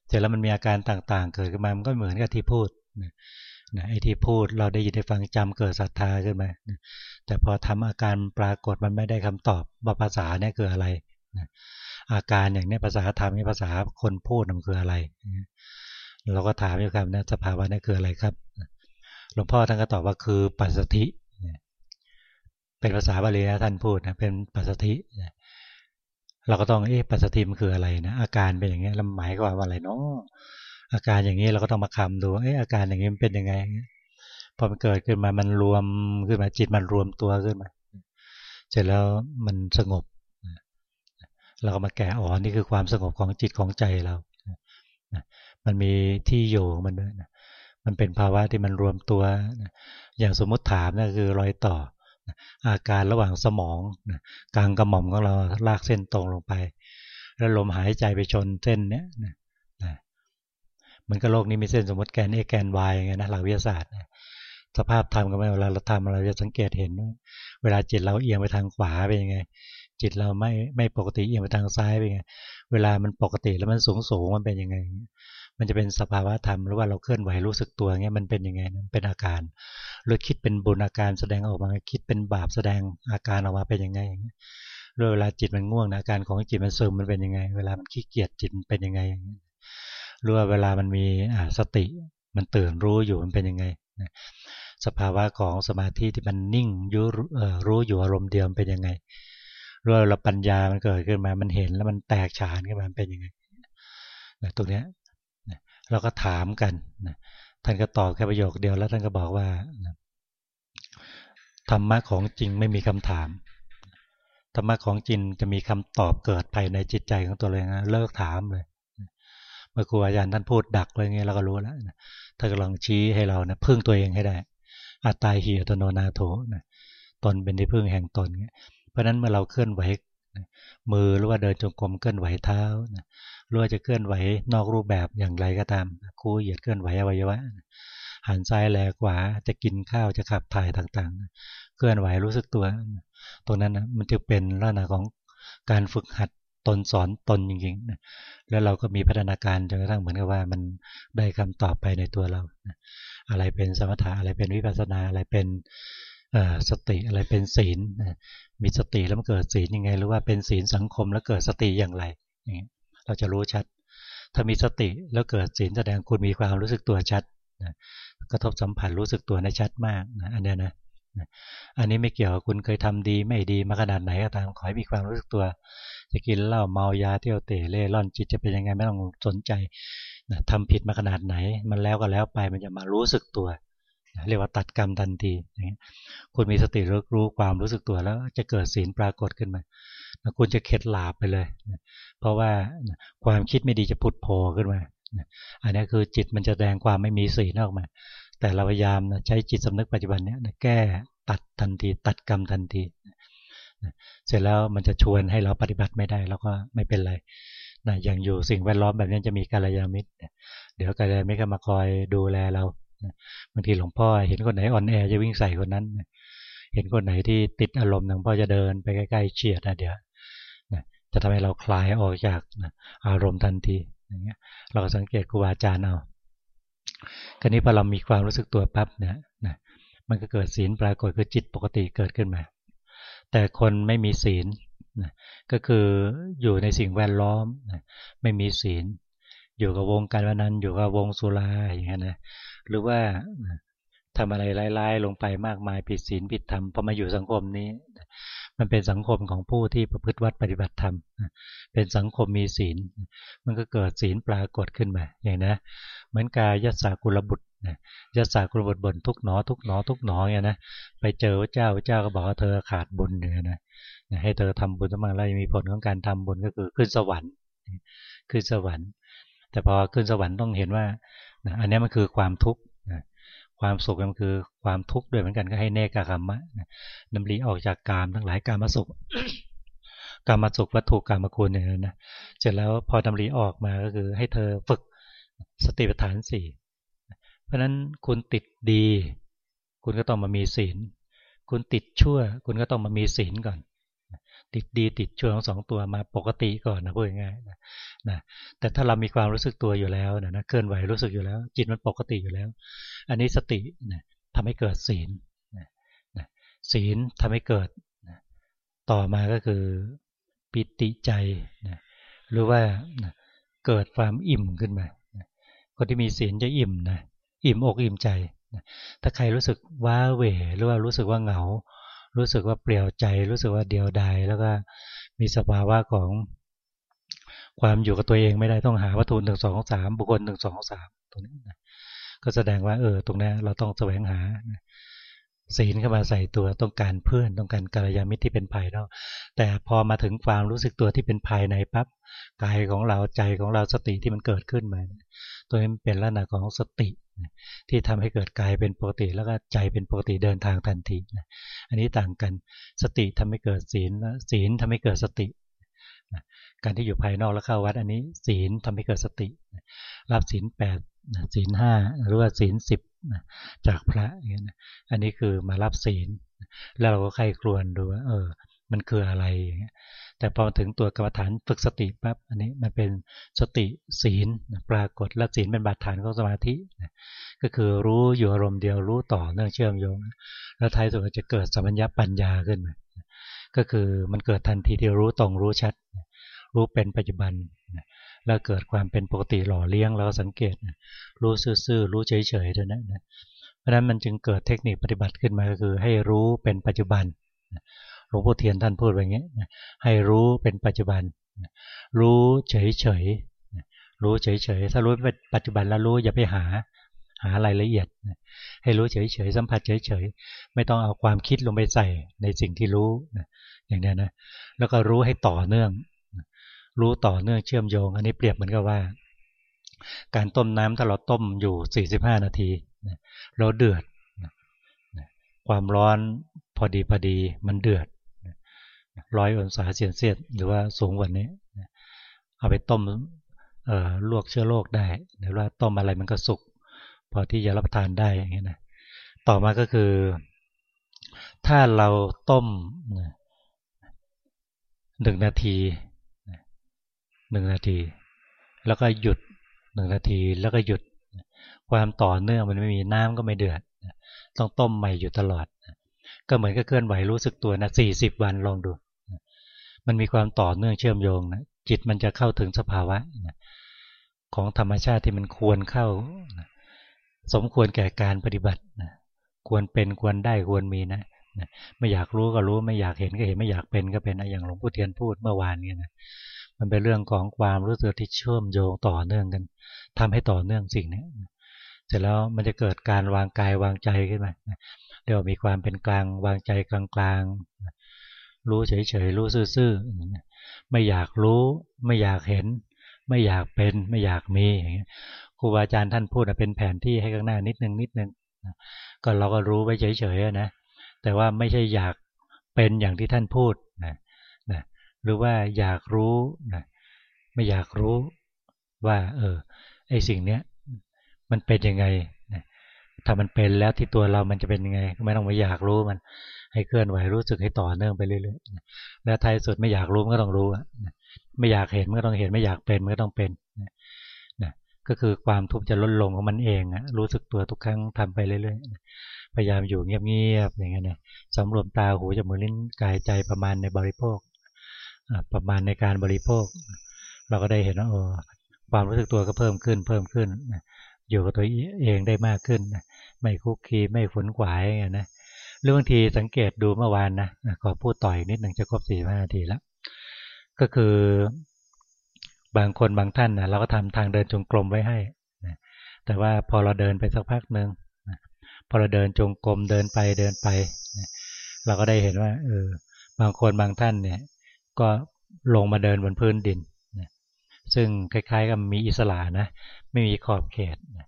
เสร็จแล้วมันมีอาการต่างๆ เกิดขึ้นมา มันก็เหมือนกับที่พูด นะไอ้ที่พูดเราได้ยินได้ฟังจำเกิดศรัทธาขึ้นมาแต่พอทำอาการปรากฏมันไม่ได้คำตอบว่าภาษาเนี่ยคืออะไรนะอาการอย่างนี้ภาษาธรรมนี่ภาษาคนพูดมันคืออะไร เราก็ถามอยู่ครับนะสภาวะนี่คืออะไรครับหลวงพ่อท่านก็ตอบว่าคือปัสสธิเป็นภาษาบาลีนะท่านพูดนะเป็นปัสสธิเราก็ต้องเอ๊ะปัสสธิมันคืออะไรนะอาการเป็นอย่างนี้ล้วหมายควาว่าอะไรเนาะ อาการอย่างนี้เราก็ต้องมาคำดูเอ๊ะอาการอย่างนี้มันเป็นยังไงพอมันเกิดขึ้นมามันรวมขึ้นมาจิตมันรวมตัวขึ้นมา เสร็จแล้วมันสงบเราก็มาแก่อ๋อนี่คือความสงบของจิตของใจเรา มันมีที่อยู่มันด้วยนะมันเป็นภาวะที่มันรวมตัว อย่างสมมติถามนั่คือรอยต่อ อาการระหว่างสมองกลางกระหม่อมของเราลากเส้นตรงลงไป แล้วลมหายใจไปชนเส้นเนี้ย มันก็โลกนี้มีเส้นสมมติแกน x แกน y อย่างเงี้ยนะหลักวิทยาศาสตร์สภาพธรรมก็ไม่เวลาเราทำเราจะสังเกตเห็น เวลาจิตเราเอียงไปทางขวาเป็นยังไง จิตเราไม่ไม่ปกติเอียงไปทางซ้ายเป็นยังไงเวลามันปกติแล้วมันสูงสูงมันเป็นยังไง มันจะเป็นสภาวะธรรมหรือว่าเราเคลื่อนไหวรู้สึกตัวเงี้ยมันเป็นยังไงเป็นอาการหรือคิดเป็นบุญอาการแสดงออกมาคิดเป็นบาปแสดงอาการออกมาเป็นยังไงเวลาจิตมันง่วงอาการของจิตมันซึมมันเป็นยังไง เวลามันขี้เกียจจิตเป็นยังไง รือว่าเวลามันมีสติ มันตื่นรู้อยู่มันเป็นยังไงสภาวะของสมาธิที่มันนิ่งยูรู้อยู่อารมณ์เดียวเป็นยังไงรู้ว่าเราปัญญามันเกิดขึ้นมา มันเห็นแล้วมันแตกฉานขึ้นมาเป็นยังไงนะตรงนี้เราก็ถามกันท่านก็ตอบแค่ประโยคเดียวแล้วท่านก็บอกว่าธรรมะของจริงไม่มีคำถามธรรมะของจริงจะมีคำตอบเกิดภายในจิตใจของตัวเองนะเลิกถามเลย มื่อครูอาจารย์ท่านพูดดักเลยไงเราก็รู้แล้วท่านกำลังชี้ให้เรานะพึ่งตัวเองให้ได้ อัตตาหิอัตโนนาโถนะตนเป็นที่พึ่งแห่งตนเพราะนั้นเมื่อเราเคลื่อนไหวมือหรือว่าเดินจงกรมเคลื่อนไหวเท้าหรือว่าจะเคลื่อนไหวนอกรูปแบบอย่างไรก็ตามคู่เหยียดเคลื่อนไหวอวัยวะหันซ้ายแลขวาจะกินข้าวจะขับถ่ายต่างๆ เคลื่อนไหวรู้สึกตัว ตรงนั้นนะมันจะเป็นลักษณะของการฝึกหัด ตนสอนตนจริงๆแล้วเราก็มีพัฒนาการจนกระทั่งเหมือนกับว่ามันได้คำตอบไปในตัวเราอะไรเป็นสมถะอะไรเป็นวิปัสสนาอะไรเป็นสติอะไรเป็นศีลมีสติแล้วมันเกิดศีลยังไง หรือว่าเป็นศีลสังคมแล้วเกิดสติอย่างไรเราจะรู้ชัด ถ้ามีสติแล้วเกิดศีลแสดงคุณมีความรู้สึกตัวชัดกระทบสัมผัสรู้สึกตัวในชัดมากนะอันนี้นะอันนี้ไม่เกี่ยวกับคุณเคยทำดีไม่ดีมาขนาดไหนก็ตามขอให้มีความรู้สึกตัว จะกินเหล้าเมายาเที่ยวเตะเล่ร่อนจิตจะเป็นยังไงไม่ต้องสนใจนะทำผิดมาขนาดไหน มันแล้วก็แล้วไปมันจะมารู้สึกตัวนะเรียกว่าตัดกรรมทันทีคุณมีสติรู้รู้ความรู้สึกตัวแล้วจะเกิดศีลปรากฏขึ้นมานะคุณจะเข็ดหลาบไปเลยนะเพราะว่าความคิดไม่ดีจะพุดโผล่ขึ้นมาอันนี้คือจิตมันจะแดงความไม่มีศีลออกมา แต่เราพยายามใช้จิตสำนึกปัจจุบันนี้แก้ตัดทันที ตัดกรรมทันที เสร็จแล้วมันจะชวนให้เราปฏิบัติไม่ได้แล้วก็ไม่เป็นไรนะอย่างอยู่สิ่งแวดล้อมแบบนี้จะมีกาลยามิตรเดี๋ยวกาลยามิตรก็มาคอยดูแลเราบางทีหลวงพ่อเห็นคนไหนอ่อนแอจะวิ่งใส่คนนั้น เห็นคนไหนที่ติดอารมณ์หลวงพ่อจะเดินไปใกล้ๆเฉียดนะเดี๋ยวจะทำให้เราคลายออกจากอารมณ์ทันทีอย่างเงี้ยเราก็สังเกตครูบาอาจารย์เอาคราวนี้พอเรามีความรู้สึกตัวปั๊บเนี่ยนะมันก็เกิดศีลปรากฏคือจิตปกติเกิดขึ้นมา แต่คนไม่มีศีลก็คืออยู่ในสิ่งแวดล้อมไม่มีศีล อยู่กับวงการวันนั้นอยู่กับวงสุราอย่างเงี้ยนะหรือว่าทำอะไรร้ายๆลงไปมากมายผิดศีลผิดธรรมพอมาอยู่สังคมนี้ มันเป็นสังคมของผู้ที่ประพฤติวัดปฏิบัติธรรมเป็นสังคมมีศีล มันก็เกิดศีลปรากฏขึ้นมาอย่างนะเหมือนกายยัสากุลบุตร ยัสากุลบุตรบ่นทุกหนอทุกหนอทุกหนอเนี่ยนะไปเจอเจ้าเจ้าก็บอกว่าเธอขาดบุญเนี่ยนะให้เธอทำบุญสมังไรมีผลของการทำบุญก็คือขึ้นสวรรค์ขึ้นสวรรค์ แต่พอขึ้นสวรรค์ต้องเห็นว่าอันนี้มันคือความทุกข์ความสุขมันคือความทุกข์ด้วยเหมือนกันก็ให้เนกกรรมะนำลีออกจากกามทั้งหลายกามสุขกามสุขวัตถุกามคุณเนี่ยนะเสร็จแล้วพอดำรีออกมาก็คือให้เธอฝึกสติปัฏฐานสี่ เพราะนั้นคุณติดดี คุณก็ต้องมามีศีล คุณติดชั่ว คุณก็ต้องมามีศีลก่อน ติดดีติดชั่วทั้งสองตัวมาปกติก่อนนะพูดง่ายๆนะนะแต่ถ้าเรามีความรู้สึกตัวอยู่แล้วนะนะเคลื่อนไหวรู้สึกอยู่แล้ว จิตมันปกติอยู่แล้ว อันนี้สตินะทำให้เกิดศีลนะนะศีลทำให้เกิดนะต่อมาก็คือปิติใจนะหรือว่านะเกิดความอิ่มขึ้นมาคนที่มีศีลจะอิ่มนะ อิ่มอกอิ่มใจ ถ้าใครรู้สึกว้าเหวหรือว่ารู้สึกว่าเหงา รู้สึกว่าเปลี่ยวใจ รู้สึกว่าเดียวดายแล้วก็มีสภาวะของความอยู่กับตัวเองไม่ได้ต้องหาวัตถุหนึ่งสองสามบุคคลหนึ่งสองสามตรงนี้นะก็แสดงว่าเออตรงนี้เราต้องแสวงหาศีลเข้ามาใส่ตัวต้องการเพื่อนต้องการกัลยาณมิตรที่เป็นภายนอกแต่พอมาถึงความรู้สึกตัวที่เป็นภายในปั๊บกายของเราใจของเราสติที่มันเกิดขึ้นมา ตัวนี้เป็นลักษณะของสติ ที่ทำให้เกิดกายเป็นปกติแล้วก็ใจเป็นปกติเดินทางทันทีอันนี้ต่างกันสติทำให้เกิดศีลศีลทำให้เกิดสติการที่อยู่ภายนอกแล้วเข้าวัดอันนี้ ศีลทำให้เกิดสติรับศีลแปดศีลห้าหรือว่าศีลสิบจากพระอย่างนี้อันนี้คือมารับศีล แล้วเราก็ใครครวนดูว่าเออ มันคืออะไรอย่างเงี้ยแต่พอถึงตัวกรรมฐานฝึกสติปั๊บอันนี้มันเป็นสติศีลปรากฏและศีลเป็นบาดฐานของสมาธิ ก็คือรู้อยู่อารมณ์เดียวรู้ต่อเนื่องเชื่อมโยง แล้วท้ายสุดจะเกิดสัมปัญญาปัญญาขึ้นมาก็คือมันเกิดทันทีที่รู้ตรงรู้ชัด รู้เป็นปัจจุบัน แล้วเกิดความเป็นปกติหล่อเลี้ยงเราสังเกต รู้ซื่อๆรู้เฉยๆเท่านั้นเพราะนั้นมันจึงเกิดเทคนิคปฏิบัติขึ้นมาก็คือ ให้รู้เป็นปัจจุบันหลวงพ่อเทียนท่านพูดไว้อย่างนี้ให้รู้เป็นปัจจุบัน รู้เฉยๆรู้เฉยๆถ้ารู้เป็นปัจจุบันแล้วรู้อย่าไปหา หารายละเอียด ให้รู้เฉยๆสัมผัสเฉยๆไม่ต้องเอาความคิดลงไปใส่ในสิ่งที่รู้อย่างนี้นะแล้วก็รู้ให้ต่อเนื่อง รู้ต่อเนื่องเชื่อมโยง อันนี้เปรียบเหมือนกับว่า การต้มน้ำถ้าเราต้มอยู่ 45 นาทีเราเดือดความร้อนพอดีพอดีมันเดือดร้อยองศาเซนเซียสหรือว่าสูงกว่านี้เอาไปต้มลวกเชื้อโรคได้หรือว่าต้มอะไรมันก็สุก พอที่จะรับประทานได้อย่างนี้นะต่อมาก็คือ ถ้าเราต้มหนึ่งนาทีหนึ่งนาที แล้วก็หยุดหนึ่งนาทีแล้วก็หยุดความต่อเนื่องมันไม่มีน้ำก็ไม่เดือด ต้องต้มใหม่อยู่ตลอด ก็เหมือนกับเคลื่อนไหวรู้สึกตัวนะสี่สิบวันลองดู มันมีความต่อเนื่องเชื่อมโยงนะจิตมันจะเข้าถึงสภาวะของธรรมชาติที่มันควรเข้า สมควรแก่การปฏิบัตินะควรเป็นควรได้ควรมีนะไม่อยากรู้ก็รู้ไม่อยากเห็นก็เห็นไม่อยากเป็นก็เป็นอย่างหลวงพ่อเทียนพูดเมื่อวานเนี้นะมันเป็นเรื่องของความรู้สึกที่เชื่อมโยงต่อเนื่องกันทำให้ต่อเนื่องสิ่งนี้เสร็จแล้วมันจะเกิดการวางกายวางใจขึ้นมาเดี๋ยวมีความเป็นกลางวางใจกลางๆ รู้เฉยๆรู้ซื่อๆไม่อยากรู้ ไม่อยากเห็น ไม่อยากเป็น ไม่อยากมีอย่างเงี้ย ครูบาอาจารย์ท่านพูดเป็นแผนที่ให้ข้างหน้านิดนึงนิดนึงก็เราก็รู้ไว้เฉยๆนะแต่ว่าไม่ใช่อยากเป็นอย่างที่ท่านพูดนะนะหรือว่าอยากรู้นะไม่อยากรู้ว่า เออไอสิ่งเนี้ยมันเป็นยังไงถ้ามันเป็นแล้วที่ตัวเรามันจะเป็นยังไง ไม่ต้องไปอยากรู้มัน ให้เคลื่อนไหวรู้สึกให้ต่อเนื่องไปเรื่อยๆแล้วท้ายสุดไม่อยากรู้มันก็ต้องรู้ไม่อยากเห็นมันก็ต้องเห็น ไม่อยากเป็นมันก็ต้องเป็นนะ ก็คือความทุกข์จะลดลงของมันเองอะรู้สึกตัวทุกครั้งทำไปเรื่อยๆ พยายามอยู่เงียบๆ อย่างเงี้ยนะสำรวมตาหูจมูกลิ้นกายใจประมาณในบริโภค ประมาณในการบริโภค เราก็ได้เห็นว่าโอ้ความรู้สึกตัวก็เพิ่มขึ้นเพิ่มขึ้น อยู่กับตัวเองได้มากขึ้น ไม่คุกคีไม่ฝนขวายนะหรือบางทีสังเกตดูเมื่อวานนะขอพูดต่อยนิดหนึ่งจะครบสี่ห้านาทีแล้วก็คือ บางคนบางท่านนะเราก็ทำทางเดินจงกรมไว้ให้นะแต่ว่าพอเราเดินไปสักพักหนึ่งนะพอเราเดินจงกรมเดินไปเดินไปนะเราก็ได้เห็นว่าเออบางคนบางท่านเนี่ย ก็ลงมาเดินบนพื้นดินนะซึ่งคล้ายๆกับมีอิสระนะ ไม่มีขอบเขตนะ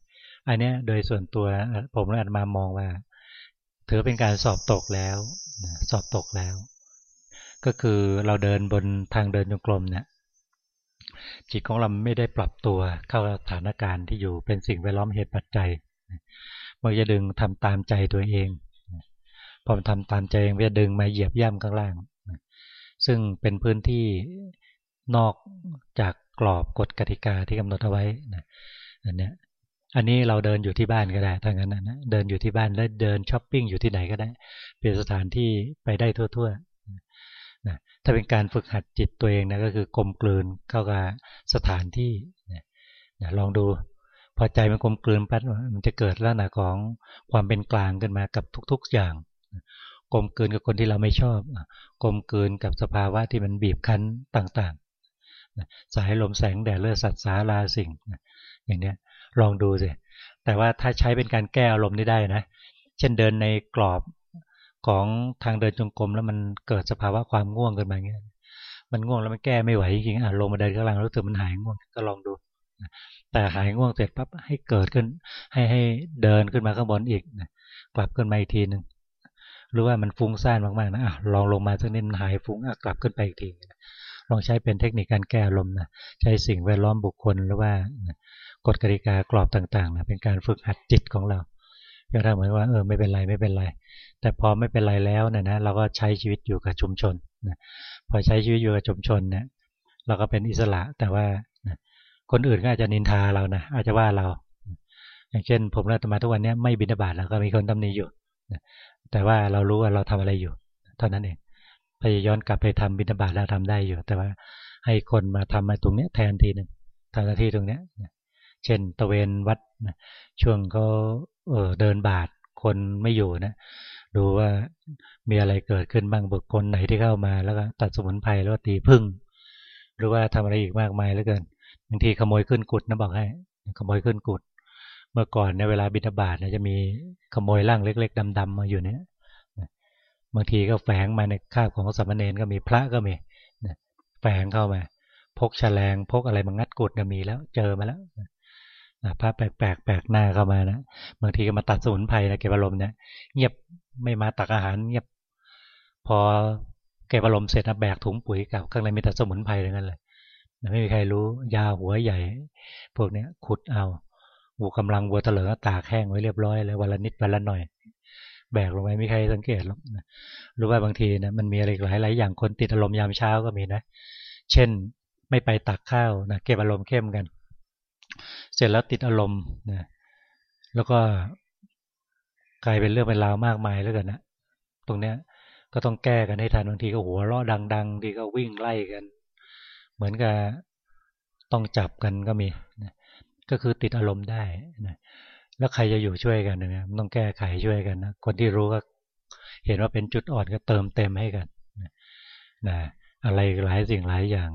อันนี้โดยส่วนตัวผมและอาตมามองว่า ถือเป็นการสอบตกแล้วนะสอบตกแล้ว ก็คือเราเดินบนทางเดินจงกรมเนี่ย จิตของเราไม่ได้ปรับตัวเข้าสถานการณ์ที่อยู่เป็นสิ่งแวดล้อมเหตุปัจจัยมันจะดึงทำตามใจตัวเองพอมันทำตามใจเองมันจะดึงมาเหยียบย่ำข้างล่าง ซึ่งเป็นพื้นที่นอกจากกรอบกฎกติกาที่กำหนดเอาไว้นะอันนี้อันนี้เราเดินอยู่ที่บ้านก็ได้ถ้างั้นนะเดินอยู่ที่บ้านแล้วเดินช้อปปิ้งอยู่ที่ไหนก็ได้ เป็นสถานที่ไปได้ทั่วๆนะ ถ้าเป็นการฝึกหัดจิตตัวเองนะก็คือกลมกลืนเข้ากับสถานที่นะลองดูพอใจมันกลมกลืนปั๊บมันจะเกิดลักษณะของความเป็นกลางขึ้นมากับทุก ๆอย่างกลมกลืนกับคนที่เราไม่ชอบกลมกลืนกับสภาวะที่มันบีบคั้นต่างๆ สายลมแสงแดดเลือดสัตว์สาราสิ่ง อย่างเนี้ยลองดูสิแต่ว่าถ้าใช้เป็นการแก้อารมณ์นี่ได้นะ เช่นเดินในกรอบ ของทางเดินจงกรมแล้วมันเกิดสภาวะความง่วงขึ้นมาเงี้ย มันง่วงแล้วมันแก้ไม่ไหวจริงอะลงมาเดินข้างล่างรู้สึกมันหายง่วงก็ลองดูแต่หายง่วงเสร็จปั๊บให้เกิดขึ้น ให้ให้เดินขึ้นมาข้างบนอีกกลับขึ้นมาอีกทีหนึ่งหรือว่ามันฟุ้งซ่านมากๆนะอะลองลงมาสักนิดหายฟุ้งอะกลับขึ้นไปอีกทีลองใช้เป็นเทคนิคการแก้ลมนะใช้สิ่งแวดล้อมบุคคลหรือว่ากฎกติกากรอบต่างๆนะเป็นการฝึกหัดจิตของเรา ก็ทำเหมือนว่าเออไม่เป็นไรไม่เป็นไร แต่พอไม่เป็นไรแล้วเนี่ยนะเราก็ใช้ชีวิตอยู่กับชุมชนนะพอใช้ชีวิตอยู่กับชุมชนเนี่ยเราก็เป็นอิสระแต่ว่าคนอื่นก็อาจจะนินทาเรานะอาจจะว่าเรา อย่างเช่น ผมและตมาทุกวันนี้ไม่บินบาตแล้วก็มีคนตำหนิอยู่แต่ว่าเรารู้ว่าเราทำอะไรอยู่ เท่านั้นเองพยายย้อนกลับไปทำบินบาตแล้วทำได้อยู่ แต่ว่าให้คนมาทำมาตรงเนี้ยแทนทีหนึ่งทำหน้าที่ตรงเนี้ยเช่นตะเวนวัดช่วงเขา เออเดินบาทคนไม่อยู่นะดูว่ามีอะไรเกิดขึ้นบ้างบุคคลไหนที่เข้ามา แล้วก็ตัดสมุนไพรแล้วตีพึ่ง หรือว่าทำอะไรอีกมากมายเหลือเกินบางทีขโมยขึ้นกุดนะบอกให้ ขโมยขึ้นกุด เมื่อก่อนในเวลาบิณฑบาตเนี่ยจะมีขโมยร่างเล็ก ๆดำๆมาอยู่เนี่ยบางทีก็แฝงมาในคาบของสามเณรก็มีพระก็มีแฝงเข้ามา พกแฉลงพกอะไรมางัดกุดก็มีแล้ว เจอมาแล้ว พระแปลกแปลกหน้าเข้ามานะบางทีก็มาตัดสมุนไพรนะเก็บอารมณ์เนี่ยเงียบไม่มาตักอาหารเงียบ พอเก็บอารมณ์เสร็จนะแบกถุงปุ๋ยกับข้างในมีแต่สมุนไพรอย่างนั้นเลยไม่มีใครรู้ยาหัวใหญ่ พวกเนี้ยขุดเอาวัวกำลังวัวเถลิงตากแห้งไว้เรียบร้อยเลยวันละนิดวันละหน่อย แบกลงไปไม่ใครสังเกตหรอกหรือว่าบางทีนะมันมีอะไรหลายหลายอย่างคนติดอารมณ์ยามเช้าก็มีนะ เช่น ไม่ไปตักข้าวนะเก็บอารมณ์เข้มกัน สร็จแล้วติดอารมณ์นะแล้วก็กลายเป็นเรื่องเป็นราวมากมายแล้วกันนะตรงเนี้ยก็ต้องแก้กันให้ทันบางทีก็หัวเราะดังๆทีก็วิ่งไล่กัน เหมือนกับต้องจับกันก็มีนะก็คือติดอารมณ์ได้นะแล้วใครจะอยู่ช่วยกันนะมันต้องแก้ไขช่วยกันนะคนที่รู้ก็เห็นว่าเป็นจุดอ่อนก็เติมเต็มให้กันนะอะไรหลายสิ่งหลายอย่าง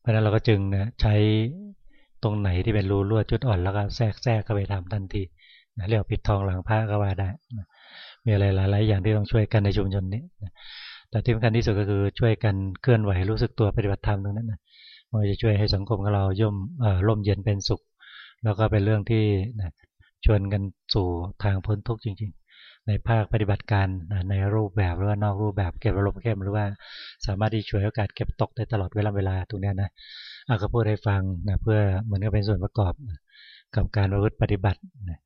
เพราะนั้นเราก็จึงนะใช้ ตรงไหนที่เป็นรูรั่วจุดอ่อนแล้วก็แทรกแทรกเข้าไปทำทันทีนะเรียกปิดทองหลังพระก็ว่าได้นะมีอะไรหลาย ๆ อย่างที่ต้องช่วยกันในชุมชนนี้นะแต่ที่สำคัญที่สุดก็คือช่วยกันเคลื่อนไหวรู้สึกตัวปฏิบัติธรรมตรงนั้นนะมันจะช่วยให้สังคมของเราย่อมร่มเย็นเป็นสุข แล้วก็เป็นเรื่องที่นะชวนกันสู่ทางพ้นทุกข์จริง ๆ ในภาคปฏิบัติการในรูปแบบหรือว่านอกรูปแบบเก็บอารมณ์เข้มหรือว่าสามารถที่ช่วยโอกาสเก็บตกได้ตลอดเวลาเวลาตรงนี้นะ อาก็พูดให้ฟังนะเพื่อเหมือนกับเป็นส่วนประกอบกับการประพฤติปฏิบัตินะ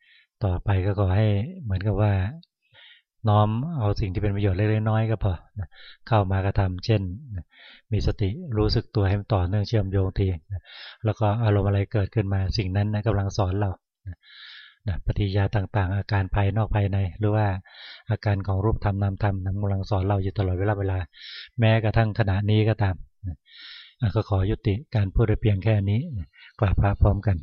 ต่อไปก็ขอให้เหมือนกับว่าน้อมเอาสิ่งที่เป็นประโยชน์เล็กๆน้อยๆก็พอนะเข้ามากระทำเช่นนะมีสติรู้สึกตัวให้มันต่อเนื่องเชื่อมโยงทีนะแล้วก็อารมณ์อะไรเกิดขึ้นมาสิ่งนั้นนะกำลังสอนเรานะนะปฏิยาต่างๆ อาการภายนอกภายใน หรือว่าอาการของรูปธรรมนามธรรมนกำลังสอนเราอยู่ตลอดเวลาเวลา แม้กระทั่งขณะนี้ก็ตามนะ ก็ขอยุติการพูดเพียงแค่นี้กราบพระพร้อมกัน